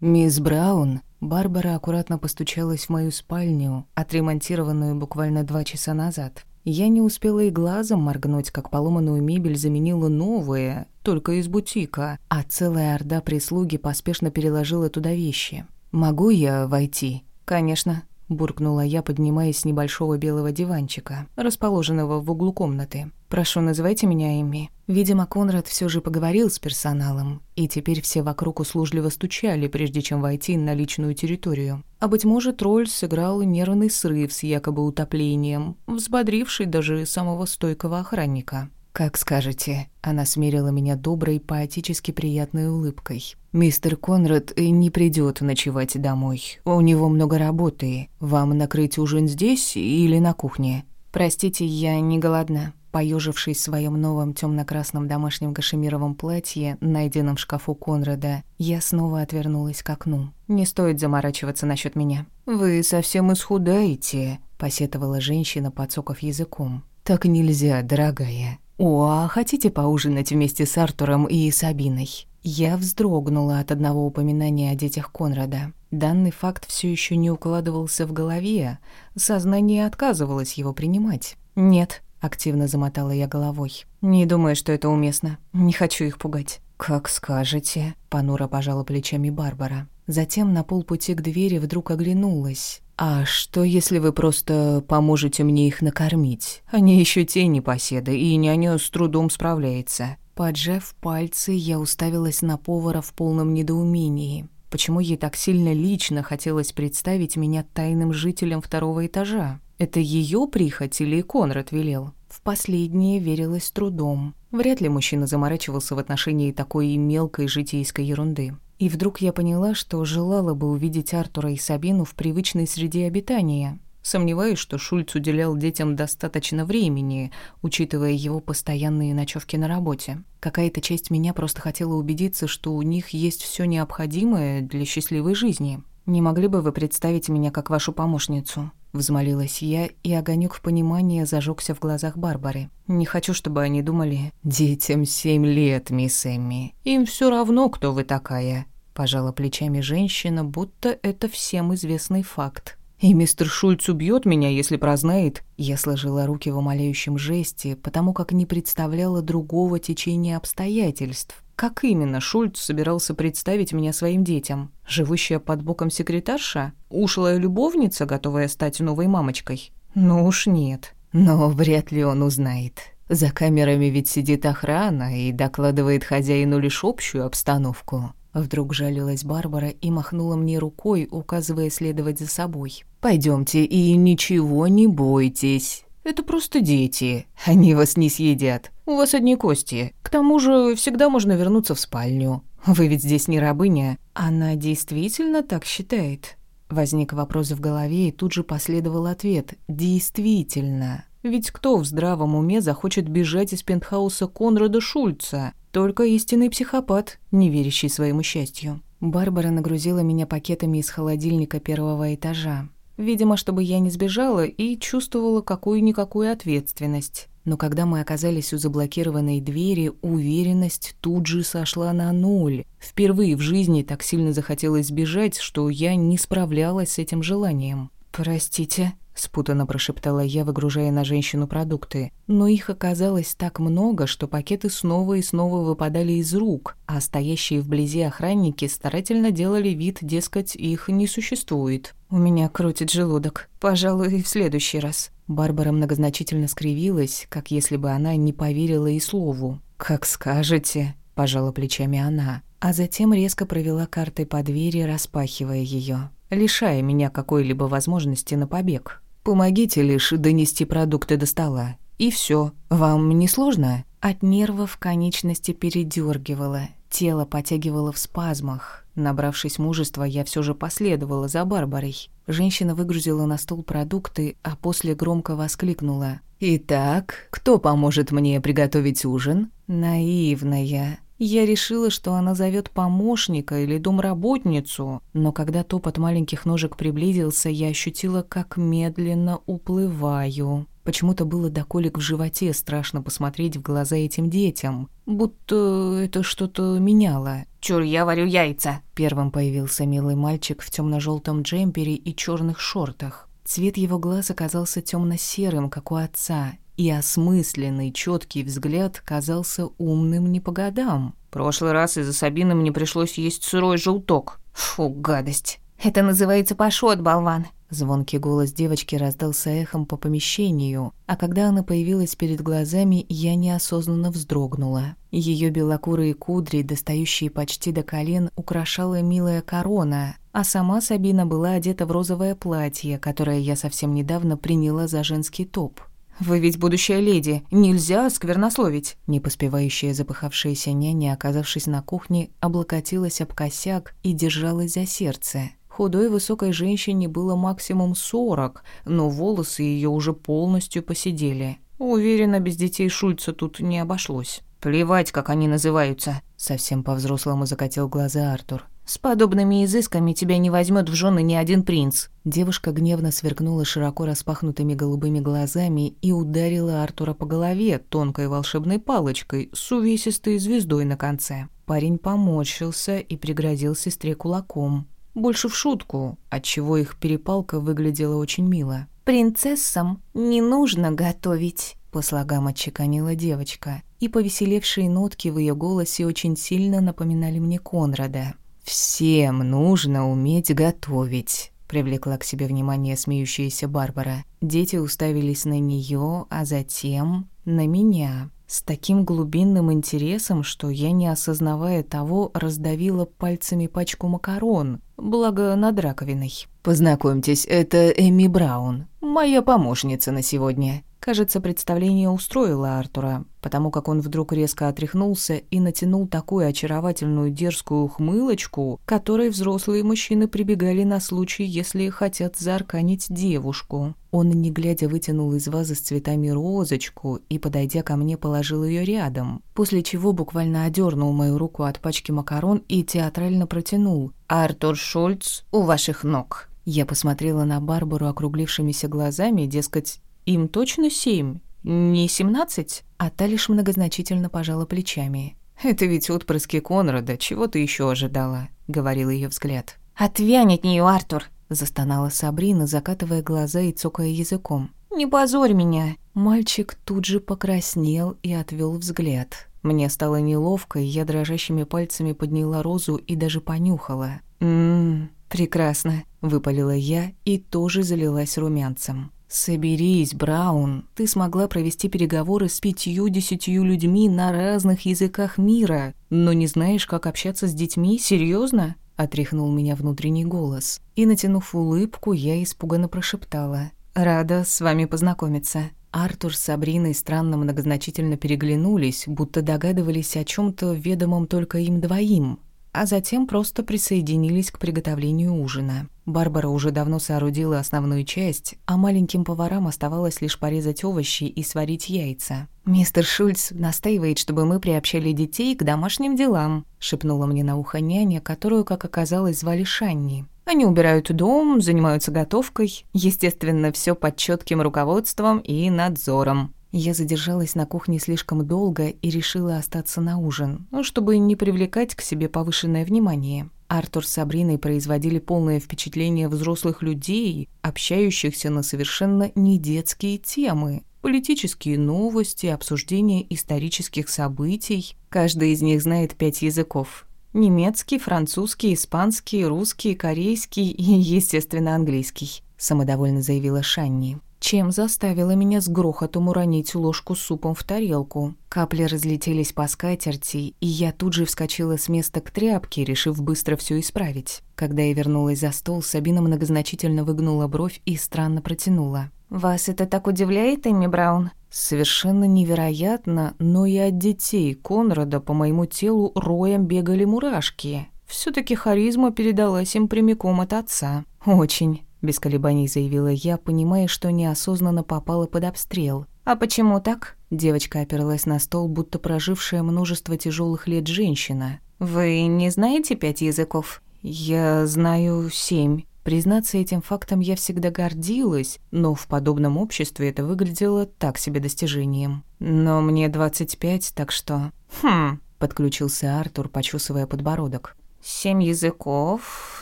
«Мисс Браун», Барбара аккуратно постучалась в мою спальню, отремонтированную буквально два часа назад. Я не успела и глазом моргнуть, как поломанную мебель заменила новая, только из бутика, а целая орда прислуги поспешно переложила туда вещи. «Могу я войти?» «Конечно», буркнула я, поднимаясь с небольшого белого диванчика, расположенного в углу комнаты. «Прошу, называйте меня Эми». Видимо, Конрад все же поговорил с персоналом, и теперь все вокруг услужливо стучали, прежде чем войти на личную территорию. А быть может, роль сыграл нервный срыв с якобы утоплением, взбодривший даже самого стойкого охранника. «Как скажете». Она смерила меня доброй, поэтически приятной улыбкой. «Мистер Конрад не придет ночевать домой. У него много работы. Вам накрыть ужин здесь или на кухне?» «Простите, я не голодна». Поежившись в своем новом темно-красном домашнем кашемировом платье, найденном в шкафу Конрада, я снова отвернулась к окну. «Не стоит заморачиваться насчет меня». «Вы совсем исхудаете», — посетовала женщина, подсоков языком. «Так нельзя, дорогая. «О, а хотите поужинать вместе с Артуром и Сабиной?» Я вздрогнула от одного упоминания о детях Конрада. Данный факт все еще не укладывался в голове, сознание отказывалось его принимать. «Нет», — активно замотала я головой. «Не думаю, что это уместно. Не хочу их пугать». «Как скажете», — понуро пожала плечами Барбара. Затем на полпути к двери вдруг оглянулась. «А что, если вы просто поможете мне их накормить? Они еще те непоседы, и няня с трудом справляется». Поджав пальцы, я уставилась на повара в полном недоумении. Почему ей так сильно лично хотелось представить меня тайным жителем второго этажа? Это ее прихоть или Конрад велел? В последнее верилось трудом. Вряд ли мужчина заморачивался в отношении такой мелкой житейской ерунды. И вдруг я поняла, что желала бы увидеть Артура и Сабину в привычной среде обитания. Сомневаюсь, что Шульц уделял детям достаточно времени, учитывая его постоянные ночевки на работе. Какая-то часть меня просто хотела убедиться, что у них есть все необходимое для счастливой жизни. «Не могли бы вы представить меня как вашу помощницу?» Взмолилась я, и огонек понимания зажегся в глазах Барбары. «Не хочу, чтобы они думали...» «Детям семь лет, мисс Эмми. Им все равно, кто вы такая. Пожала плечами женщина, будто это всем известный факт. «И мистер Шульц убьет меня, если прознает». Я сложила руки в умоляющем жесте, потому как не представляла другого течения обстоятельств. Как именно Шульц собирался представить меня своим детям? Живущая под боком секретарша? Ушлая любовница, готовая стать новой мамочкой? Ну уж нет. Но вряд ли он узнает. За камерами ведь сидит охрана и докладывает хозяину лишь общую обстановку. Вдруг жалилась Барбара и махнула мне рукой, указывая следовать за собой. Пойдемте и ничего не бойтесь. Это просто дети. Они вас не съедят. У вас одни кости. К тому же всегда можно вернуться в спальню. Вы ведь здесь не рабыня. Она действительно так считает?» Возник вопрос в голове, и тут же последовал ответ. «Действительно». Ведь кто в здравом уме захочет бежать из пентхауса Конрада Шульца? Только истинный психопат, не верящий своему счастью. Барбара нагрузила меня пакетами из холодильника первого этажа. Видимо, чтобы я не сбежала и чувствовала какую-никакую ответственность. Но когда мы оказались у заблокированной двери, уверенность тут же сошла на ноль. Впервые в жизни так сильно захотелось сбежать, что я не справлялась с этим желанием. «Простите», — спутанно прошептала я, выгружая на женщину продукты. Но их оказалось так много, что пакеты снова и снова выпадали из рук, а стоящие вблизи охранники старательно делали вид, дескать, их не существует. «У меня крутит желудок. Пожалуй, в следующий раз». Барбара многозначительно скривилась, как если бы она не поверила и слову. «Как скажете», — пожала плечами она, а затем резко провела картой по двери, распахивая ее лишая меня какой-либо возможности на побег. Помогите лишь донести продукты до стола. И все. Вам не сложно? От нервов конечности передергивало, тело потягивало в спазмах. Набравшись мужества, я все же последовала за Барбарой. Женщина выгрузила на стол продукты, а после громко воскликнула. «Итак, кто поможет мне приготовить ужин?» Наивная. Я решила, что она зовет помощника или домработницу, но когда топот маленьких ножек приблизился, я ощутила, как медленно уплываю. Почему-то было до колик в животе страшно посмотреть в глаза этим детям, будто это что-то меняло. «Чур, я варю яйца!» Первым появился милый мальчик в темно желтом джемпере и черных шортах. Цвет его глаз оказался темно-серым, как у отца, и осмысленный, четкий взгляд казался умным не по годам. «Прошлый раз из-за Сабины мне пришлось есть сырой желток. Фу, гадость!» «Это называется пашот, болван!» Звонкий голос девочки раздался эхом по помещению, а когда она появилась перед глазами, я неосознанно вздрогнула. Ее белокурые кудри, достающие почти до колен, украшала милая корона, а сама Сабина была одета в розовое платье, которое я совсем недавно приняла за женский топ. «Вы ведь будущая леди, нельзя сквернословить!» Непоспевающая запыхавшаяся няня, оказавшись на кухне, облокотилась об косяк и держалась за сердце. Худой высокой женщине было максимум сорок, но волосы ее уже полностью посидели. Уверена, без детей Шульца тут не обошлось. «Плевать, как они называются», — совсем по-взрослому закатил глаза Артур. «С подобными изысками тебя не возьмет в жены ни один принц». Девушка гневно сверкнула широко распахнутыми голубыми глазами и ударила Артура по голове тонкой волшебной палочкой с увесистой звездой на конце. Парень поморщился и пригрозил сестре кулаком. Больше в шутку, отчего их перепалка выглядела очень мило. «Принцессам не нужно готовить», — по слогам отчеканила девочка, и повеселевшие нотки в ее голосе очень сильно напоминали мне Конрада. «Всем нужно уметь готовить», — привлекла к себе внимание смеющаяся Барбара. Дети уставились на нее, а затем на меня с таким глубинным интересом, что я, не осознавая того, раздавила пальцами пачку макарон, благо над раковиной. «Познакомьтесь, это Эми Браун, моя помощница на сегодня». Кажется, представление устроило Артура, потому как он вдруг резко отряхнулся и натянул такую очаровательную дерзкую ухмылочку, которой взрослые мужчины прибегали на случай, если хотят заарканить девушку. Он, не глядя, вытянул из вазы с цветами розочку и, подойдя ко мне, положил ее рядом, после чего буквально одернул мою руку от пачки макарон и театрально протянул. «Артур Шульц у ваших ног». Я посмотрела на Барбару округлившимися глазами, дескать, им точно семь, не семнадцать? А та лишь многозначительно пожала плечами. «Это ведь отпрыски Конрада, чего ты еще ожидала?» — говорил ее взгляд. «Отвянь от нее, Артур!» — застонала Сабрина, закатывая глаза и цокая языком. «Не позорь меня!» Мальчик тут же покраснел и отвел взгляд. Мне стало неловко, и я дрожащими пальцами подняла розу и даже понюхала. «Ммм, прекрасно!» — выпалила я и тоже залилась румянцем. «Соберись, Браун. Ты смогла провести переговоры с пятью-десятью людьми на разных языках мира, но не знаешь, как общаться с детьми? Серьезно? отряхнул меня внутренний голос. И, натянув улыбку, я испуганно прошептала. «Рада с вами познакомиться». Артур с Сабриной странно многозначительно переглянулись, будто догадывались о чем то ведомом только им двоим, а затем просто присоединились к приготовлению ужина. Барбара уже давно соорудила основную часть, а маленьким поварам оставалось лишь порезать овощи и сварить яйца. «Мистер Шульц настаивает, чтобы мы приобщали детей к домашним делам», шепнула мне на ухо няня, которую, как оказалось, звали Шанни. Они убирают дом, занимаются готовкой. Естественно, все под четким руководством и надзором. Я задержалась на кухне слишком долго и решила остаться на ужин, ну, чтобы не привлекать к себе повышенное внимание. Артур с Сабриной производили полное впечатление взрослых людей, общающихся на совершенно не детские темы. Политические новости, обсуждение исторических событий. Каждый из них знает пять языков. Немецкий, французский, испанский, русский, корейский и, естественно, английский, самодовольно заявила Шанни чем заставила меня с грохотом уронить ложку с супом в тарелку. Капли разлетелись по скатерти, и я тут же вскочила с места к тряпке, решив быстро все исправить. Когда я вернулась за стол, Сабина многозначительно выгнула бровь и странно протянула. «Вас это так удивляет, Эми Браун?» Совершенно невероятно, но и от детей Конрада по моему телу роем бегали мурашки. все таки харизма передалась им прямиком от отца. Очень без колебаний заявила я, понимая, что неосознанно попала под обстрел. «А почему так?» Девочка оперлась на стол, будто прожившая множество тяжелых лет женщина. «Вы не знаете пять языков?» «Я знаю семь». Признаться этим фактом я всегда гордилась, но в подобном обществе это выглядело так себе достижением. Но мне 25, так что... «Хм...» — подключился Артур, почесывая подбородок. Семь языков,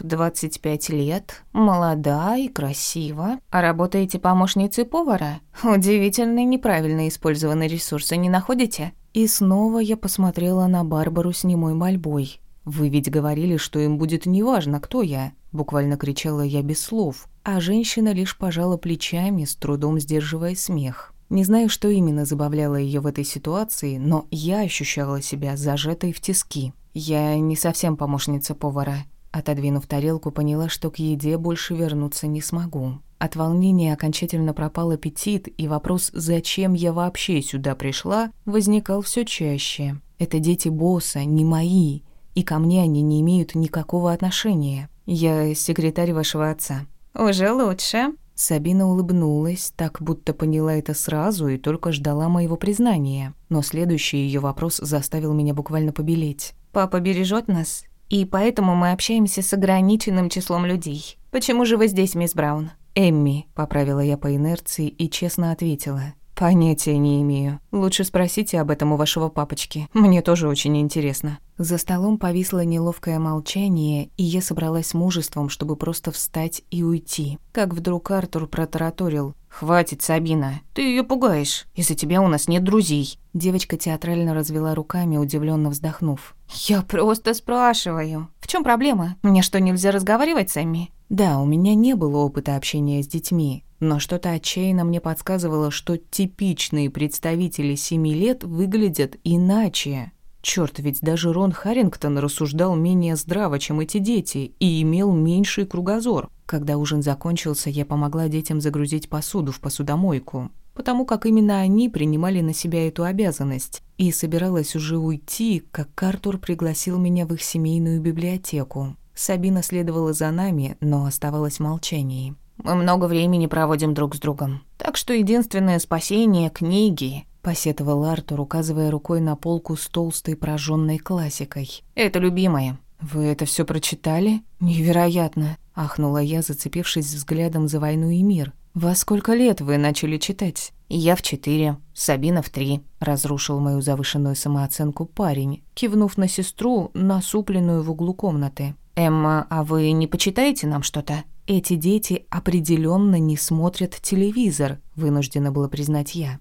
25 лет, молода и красива. А работаете помощницей повара? Удивительно неправильно использованы ресурсы, не находите? И снова я посмотрела на Барбару с немой мольбой. «Вы ведь говорили, что им будет неважно, кто я», — буквально кричала я без слов. А женщина лишь пожала плечами, с трудом сдерживая смех. Не знаю, что именно забавляло ее в этой ситуации, но я ощущала себя зажатой в тиски. Я не совсем помощница повара. Отодвинув тарелку, поняла, что к еде больше вернуться не смогу. От волнения окончательно пропал аппетит, и вопрос, зачем я вообще сюда пришла, возникал все чаще. Это дети босса, не мои, и ко мне они не имеют никакого отношения. Я секретарь вашего отца. Уже лучше. Сабина улыбнулась, так будто поняла это сразу и только ждала моего признания. Но следующий ее вопрос заставил меня буквально побелеть. Папа бережет нас, и поэтому мы общаемся с ограниченным числом людей. Почему же вы здесь, мисс Браун? Эмми, поправила я по инерции и честно ответила. Понятия не имею. Лучше спросите об этом у вашего папочки. Мне тоже очень интересно. За столом повисло неловкое молчание, и я собралась мужеством, чтобы просто встать и уйти. Как вдруг Артур протараторил. «Хватит, Сабина, ты ее пугаешь. Из-за тебя у нас нет друзей». Девочка театрально развела руками, удивленно вздохнув. «Я просто спрашиваю. В чем проблема? Мне что, нельзя разговаривать с Эмми?» Да, у меня не было опыта общения с детьми, но что-то отчаянно мне подсказывало, что типичные представители семи лет выглядят иначе. Черт, ведь даже Рон Харрингтон рассуждал менее здраво, чем эти дети, и имел меньший кругозор. Когда ужин закончился, я помогла детям загрузить посуду в посудомойку, потому как именно они принимали на себя эту обязанность, и собиралась уже уйти, как Артур пригласил меня в их семейную библиотеку. Сабина следовала за нами, но оставалась в молчании. «Мы много времени проводим друг с другом, так что единственное спасение — книги», — посетовал Артур, указывая рукой на полку с толстой прожженной классикой. «Это любимое». «Вы это все прочитали? Невероятно!» — ахнула я, зацепившись взглядом за «Войну и мир». «Во сколько лет вы начали читать?» «Я в четыре, Сабина в три», — разрушил мою завышенную самооценку парень, кивнув на сестру, насупленную в углу комнаты. «Эмма, а вы не почитаете нам что-то?» «Эти дети определенно не смотрят телевизор», — вынуждена была признать я.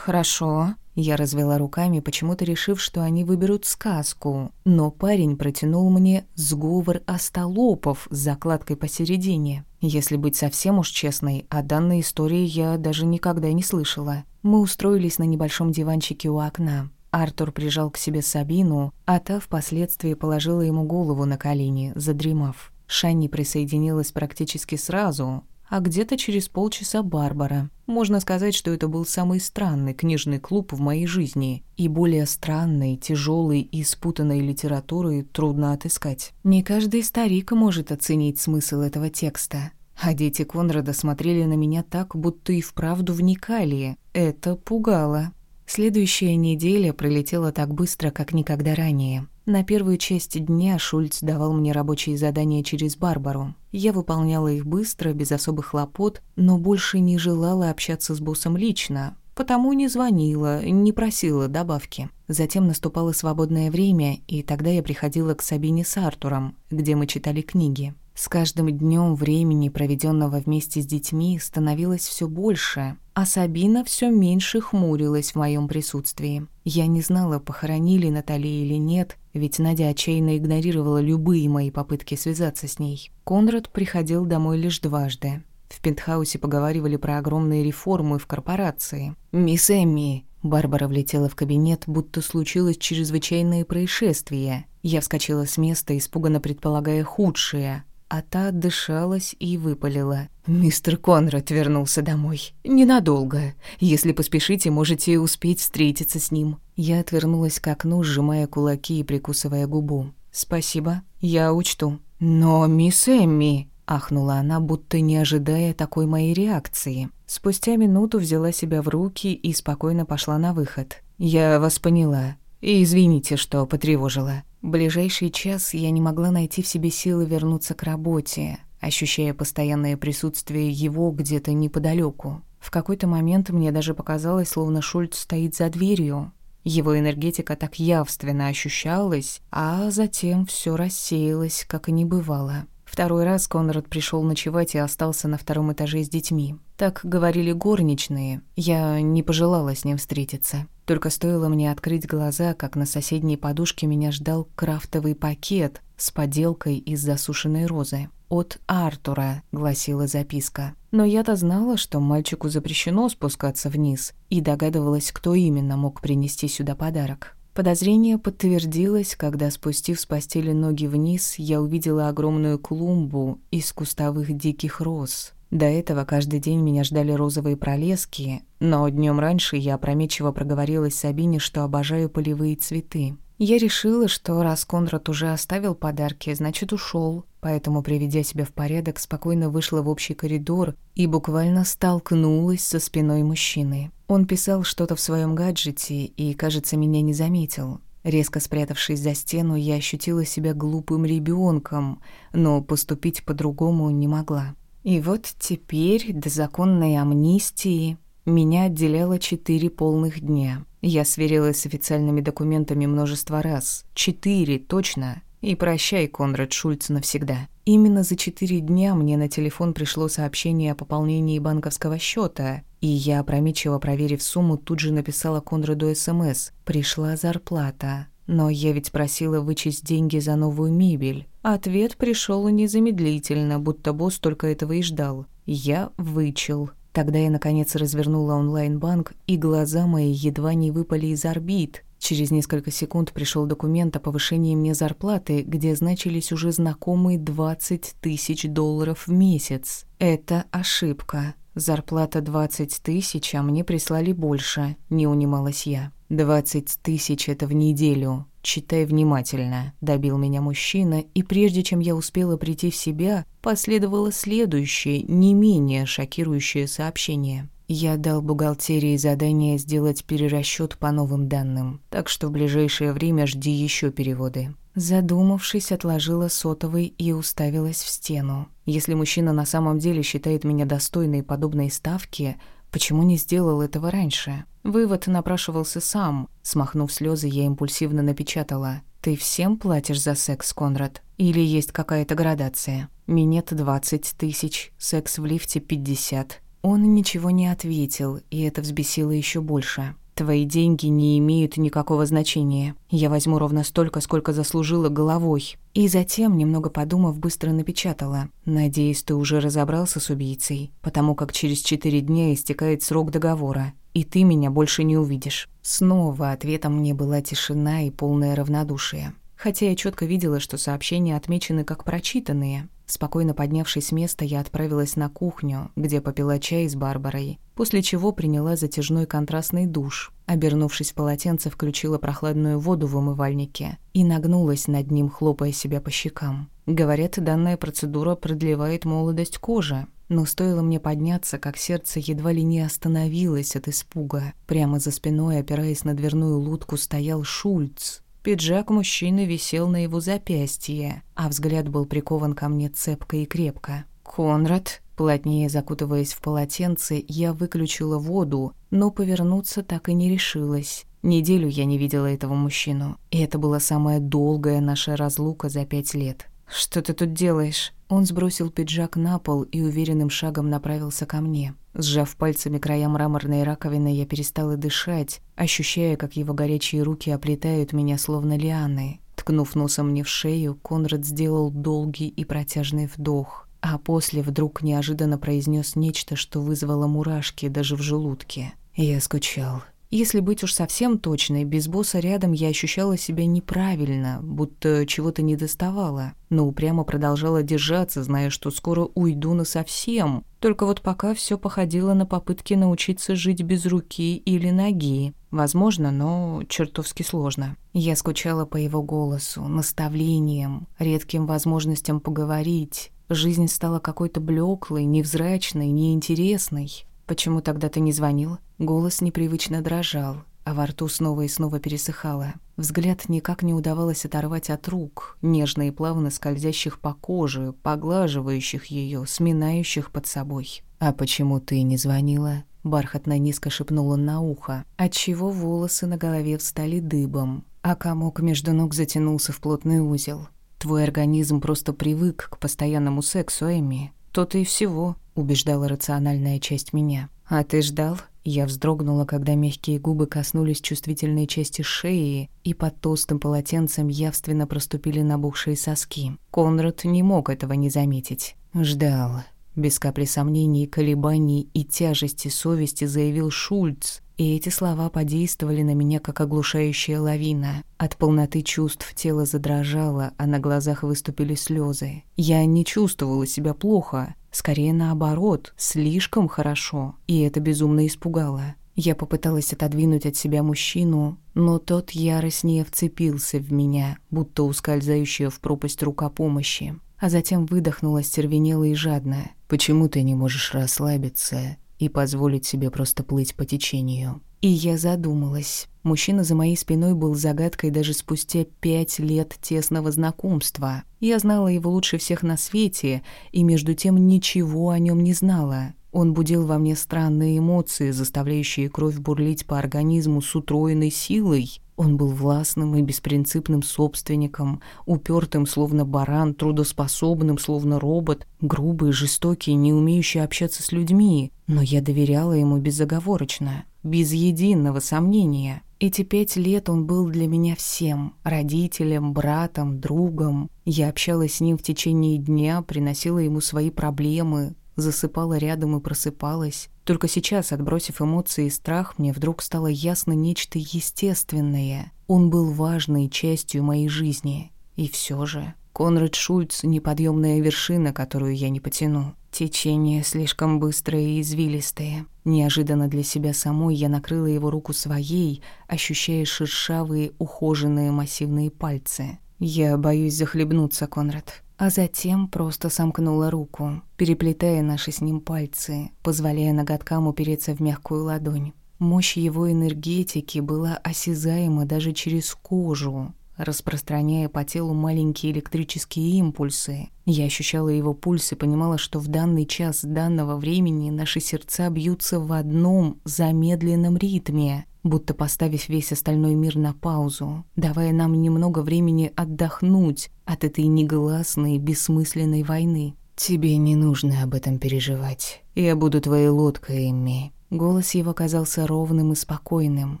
«Хорошо». Я развела руками, почему-то решив, что они выберут сказку. Но парень протянул мне сговор остолопов с закладкой посередине. Если быть совсем уж честной, о данной истории я даже никогда не слышала. Мы устроились на небольшом диванчике у окна. Артур прижал к себе Сабину, а та впоследствии положила ему голову на колени, задремав. Шанни присоединилась практически сразу, а где-то через полчаса Барбара. Можно сказать, что это был самый странный книжный клуб в моей жизни, и более странной, тяжелой и спутанной литературы трудно отыскать. Не каждый старик может оценить смысл этого текста. А дети Конрада смотрели на меня так, будто и вправду вникали. Это пугало. Следующая неделя пролетела так быстро, как никогда ранее. На первую часть дня Шульц давал мне рабочие задания через Барбару. Я выполняла их быстро, без особых хлопот, но больше не желала общаться с боссом лично, потому не звонила, не просила добавки. Затем наступало свободное время, и тогда я приходила к Сабине с Артуром, где мы читали книги. С каждым днем времени, проведенного вместе с детьми, становилось все больше, а Сабина все меньше хмурилась в моем присутствии. Я не знала, похоронили Натали или нет, ведь Надя отчаянно игнорировала любые мои попытки связаться с ней. Конрад приходил домой лишь дважды. В пентхаусе поговаривали про огромные реформы в корпорации. «Мисс Эмми!» Барбара влетела в кабинет, будто случилось чрезвычайное происшествие. Я вскочила с места, испуганно предполагая худшее а та отдышалась и выпалила. «Мистер Конрад вернулся домой. Ненадолго. Если поспешите, можете успеть встретиться с ним». Я отвернулась к окну, сжимая кулаки и прикусывая губу. «Спасибо, я учту». «Но, мисс Эмми...» — ахнула она, будто не ожидая такой моей реакции. Спустя минуту взяла себя в руки и спокойно пошла на выход. «Я вас поняла. И извините, что потревожила». Ближайший час я не могла найти в себе силы вернуться к работе, ощущая постоянное присутствие его где-то неподалеку. В какой-то момент мне даже показалось, словно Шульц стоит за дверью. Его энергетика так явственно ощущалась, а затем все рассеялось, как и не бывало. Второй раз Конрад пришел ночевать и остался на втором этаже с детьми. Так говорили горничные. Я не пожелала с ним встретиться. Только стоило мне открыть глаза, как на соседней подушке меня ждал крафтовый пакет с поделкой из засушенной розы. «От Артура», — гласила записка. Но я-то знала, что мальчику запрещено спускаться вниз, и догадывалась, кто именно мог принести сюда подарок. Подозрение подтвердилось, когда, спустив с постели ноги вниз, я увидела огромную клумбу из кустовых диких роз. До этого каждый день меня ждали розовые пролески, но днем раньше я опрометчиво проговорилась Сабине, что обожаю полевые цветы. Я решила, что раз Конрад уже оставил подарки, значит ушел, поэтому, приведя себя в порядок, спокойно вышла в общий коридор и буквально столкнулась со спиной мужчины. Он писал что-то в своем гаджете и, кажется, меня не заметил. Резко спрятавшись за стену, я ощутила себя глупым ребенком, но поступить по-другому не могла. И вот теперь до законной амнистии меня отделяло четыре полных дня. Я сверилась с официальными документами множество раз. Четыре, точно. И прощай, Конрад Шульц, навсегда. Именно за четыре дня мне на телефон пришло сообщение о пополнении банковского счета, и я, опрометчиво проверив сумму, тут же написала Конраду СМС. Пришла зарплата. Но я ведь просила вычесть деньги за новую мебель. Ответ пришел незамедлительно, будто босс только этого и ждал. Я вычел. Тогда я, наконец, развернула онлайн-банк, и глаза мои едва не выпали из орбит. Через несколько секунд пришел документ о повышении мне зарплаты, где значились уже знакомые 20 тысяч долларов в месяц. Это ошибка. Зарплата 20 тысяч, а мне прислали больше, не унималась я. «Двадцать тысяч — это в неделю. Читай внимательно», — добил меня мужчина, и прежде чем я успела прийти в себя, последовало следующее, не менее шокирующее сообщение. Я дал бухгалтерии задание сделать перерасчет по новым данным, так что в ближайшее время жди еще переводы. Задумавшись, отложила сотовый и уставилась в стену. Если мужчина на самом деле считает меня достойной подобной ставки, почему не сделал этого раньше? Вывод напрашивался сам. Смахнув слезы, я импульсивно напечатала. «Ты всем платишь за секс, Конрад? Или есть какая-то градация? Минет двадцать тысяч, секс в лифте пятьдесят». Он ничего не ответил, и это взбесило еще больше. Твои деньги не имеют никакого значения. Я возьму ровно столько, сколько заслужила головой. И затем, немного подумав, быстро напечатала. Надеюсь, ты уже разобрался с убийцей, потому как через четыре дня истекает срок договора, и ты меня больше не увидишь. Снова ответом мне была тишина и полное равнодушие. Хотя я четко видела, что сообщения отмечены как прочитанные. Спокойно поднявшись с места, я отправилась на кухню, где попила чай с Барбарой, после чего приняла затяжной контрастный душ. Обернувшись в полотенце, включила прохладную воду в умывальнике и нагнулась над ним, хлопая себя по щекам. Говорят, данная процедура продлевает молодость кожи. Но стоило мне подняться, как сердце едва ли не остановилось от испуга. Прямо за спиной, опираясь на дверную лутку, стоял Шульц. Пиджак мужчины висел на его запястье, а взгляд был прикован ко мне цепко и крепко. «Конрад», плотнее закутываясь в полотенце, я выключила воду, но повернуться так и не решилась. Неделю я не видела этого мужчину, и это была самая долгая наша разлука за пять лет. «Что ты тут делаешь?» Он сбросил пиджак на пол и уверенным шагом направился ко мне. Сжав пальцами края мраморной раковины, я перестала дышать, ощущая, как его горячие руки оплетают меня словно лианы. Ткнув носом мне в шею, Конрад сделал долгий и протяжный вдох, а после вдруг неожиданно произнес нечто, что вызвало мурашки даже в желудке. Я скучал. Если быть уж совсем точной, без босса рядом я ощущала себя неправильно, будто чего-то не доставала, но упрямо продолжала держаться, зная, что скоро уйду насовсем. Только вот пока все походило на попытки научиться жить без руки или ноги. Возможно, но чертовски сложно. Я скучала по его голосу, наставлениям, редким возможностям поговорить. Жизнь стала какой-то блеклой, невзрачной, неинтересной. «Почему тогда ты не звонил?» Голос непривычно дрожал, а во рту снова и снова пересыхало. Взгляд никак не удавалось оторвать от рук, нежно и плавно скользящих по коже, поглаживающих ее, сминающих под собой. «А почему ты не звонила?» бархатно низко шепнула на ухо, отчего волосы на голове встали дыбом, а комок между ног затянулся в плотный узел. Твой организм просто привык к постоянному сексу, Эми. То-то и всего, убеждала рациональная часть меня. А ты ждал? Я вздрогнула, когда мягкие губы коснулись чувствительной части шеи, и под толстым полотенцем явственно проступили набухшие соски. Конрад не мог этого не заметить. Ждал. Без капли сомнений, колебаний и тяжести совести заявил Шульц, и эти слова подействовали на меня, как оглушающая лавина. От полноты чувств тело задрожало, а на глазах выступили слезы. Я не чувствовала себя плохо, скорее наоборот, слишком хорошо, и это безумно испугало. Я попыталась отодвинуть от себя мужчину, но тот яростнее вцепился в меня, будто ускользающая в пропасть рука помощи а затем выдохнула стервенело и жадно. «Почему ты не можешь расслабиться и позволить себе просто плыть по течению?» И я задумалась. Мужчина за моей спиной был загадкой даже спустя пять лет тесного знакомства. Я знала его лучше всех на свете, и между тем ничего о нем не знала. Он будил во мне странные эмоции, заставляющие кровь бурлить по организму с утроенной силой. Он был властным и беспринципным собственником, упертым, словно баран, трудоспособным, словно робот, грубый, жестокий, не умеющий общаться с людьми. Но я доверяла ему безоговорочно, без единого сомнения. Эти пять лет он был для меня всем – родителем, братом, другом. Я общалась с ним в течение дня, приносила ему свои проблемы, засыпала рядом и просыпалась. Только сейчас, отбросив эмоции и страх, мне вдруг стало ясно нечто естественное. Он был важной частью моей жизни. И все же... Конрад Шульц — неподъемная вершина, которую я не потяну. Течение слишком быстрое и извилистое. Неожиданно для себя самой я накрыла его руку своей, ощущая шершавые, ухоженные массивные пальцы. «Я боюсь захлебнуться, Конрад а затем просто сомкнула руку, переплетая наши с ним пальцы, позволяя ноготкам упереться в мягкую ладонь. Мощь его энергетики была осязаема даже через кожу, распространяя по телу маленькие электрические импульсы. Я ощущала его пульс и понимала, что в данный час данного времени наши сердца бьются в одном замедленном ритме, будто поставив весь остальной мир на паузу, давая нам немного времени отдохнуть от этой негласной, бессмысленной войны. «Тебе не нужно об этом переживать. Я буду твоей лодкой, Эмми». Голос его казался ровным и спокойным,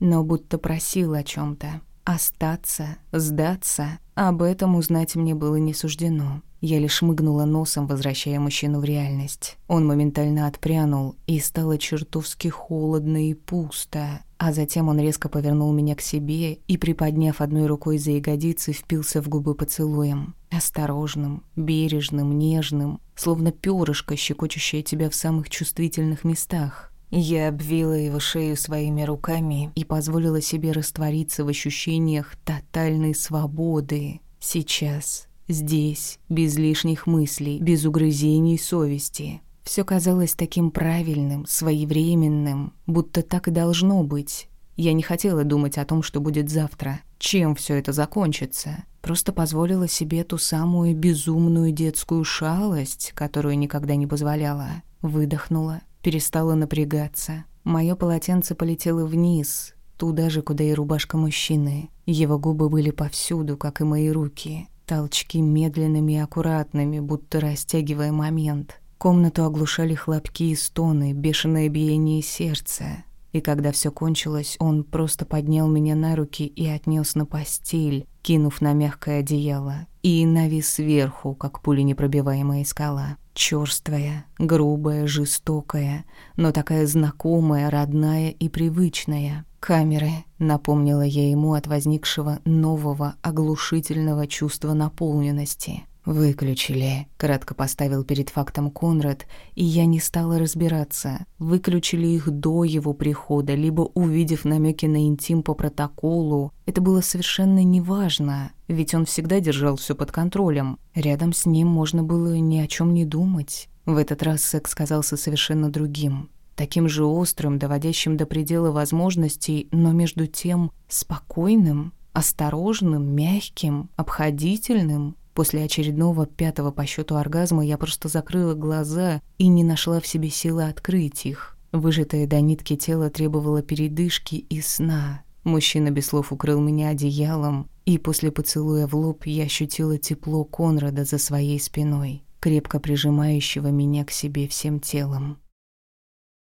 но будто просил о чем то Остаться, сдаться, об этом узнать мне было не суждено. Я лишь мыгнула носом, возвращая мужчину в реальность. Он моментально отпрянул, и стало чертовски холодно и пусто. А затем он резко повернул меня к себе и, приподняв одной рукой за ягодицы, впился в губы поцелуем. Осторожным, бережным, нежным, словно перышко, щекочущее тебя в самых чувствительных местах. Я обвила его шею своими руками и позволила себе раствориться в ощущениях тотальной свободы. Сейчас, здесь, без лишних мыслей, без угрызений совести. Все казалось таким правильным, своевременным, будто так и должно быть. Я не хотела думать о том, что будет завтра, чем все это закончится. Просто позволила себе ту самую безумную детскую шалость, которую никогда не позволяла. Выдохнула, перестала напрягаться. Моё полотенце полетело вниз, туда же, куда и рубашка мужчины. Его губы были повсюду, как и мои руки. Толчки медленными и аккуратными, будто растягивая момент. Комнату оглушали хлопки и стоны, бешеное биение сердца. И когда все кончилось, он просто поднял меня на руки и отнес на постель, кинув на мягкое одеяло, и навис сверху, как пуленепробиваемая скала. Чёрствая, грубая, жестокая, но такая знакомая, родная и привычная. «Камеры», — напомнила я ему от возникшего нового оглушительного чувства наполненности. «Выключили», — кратко поставил перед фактом Конрад, и я не стала разбираться, выключили их до его прихода, либо увидев намеки на интим по протоколу. Это было совершенно неважно, ведь он всегда держал все под контролем. Рядом с ним можно было ни о чем не думать. В этот раз секс казался совершенно другим. Таким же острым, доводящим до предела возможностей, но между тем спокойным, осторожным, мягким, обходительным — После очередного пятого по счету оргазма я просто закрыла глаза и не нашла в себе силы открыть их. Выжатое до нитки тело требовало передышки и сна. Мужчина без слов укрыл меня одеялом, и после поцелуя в лоб я ощутила тепло Конрада за своей спиной, крепко прижимающего меня к себе всем телом.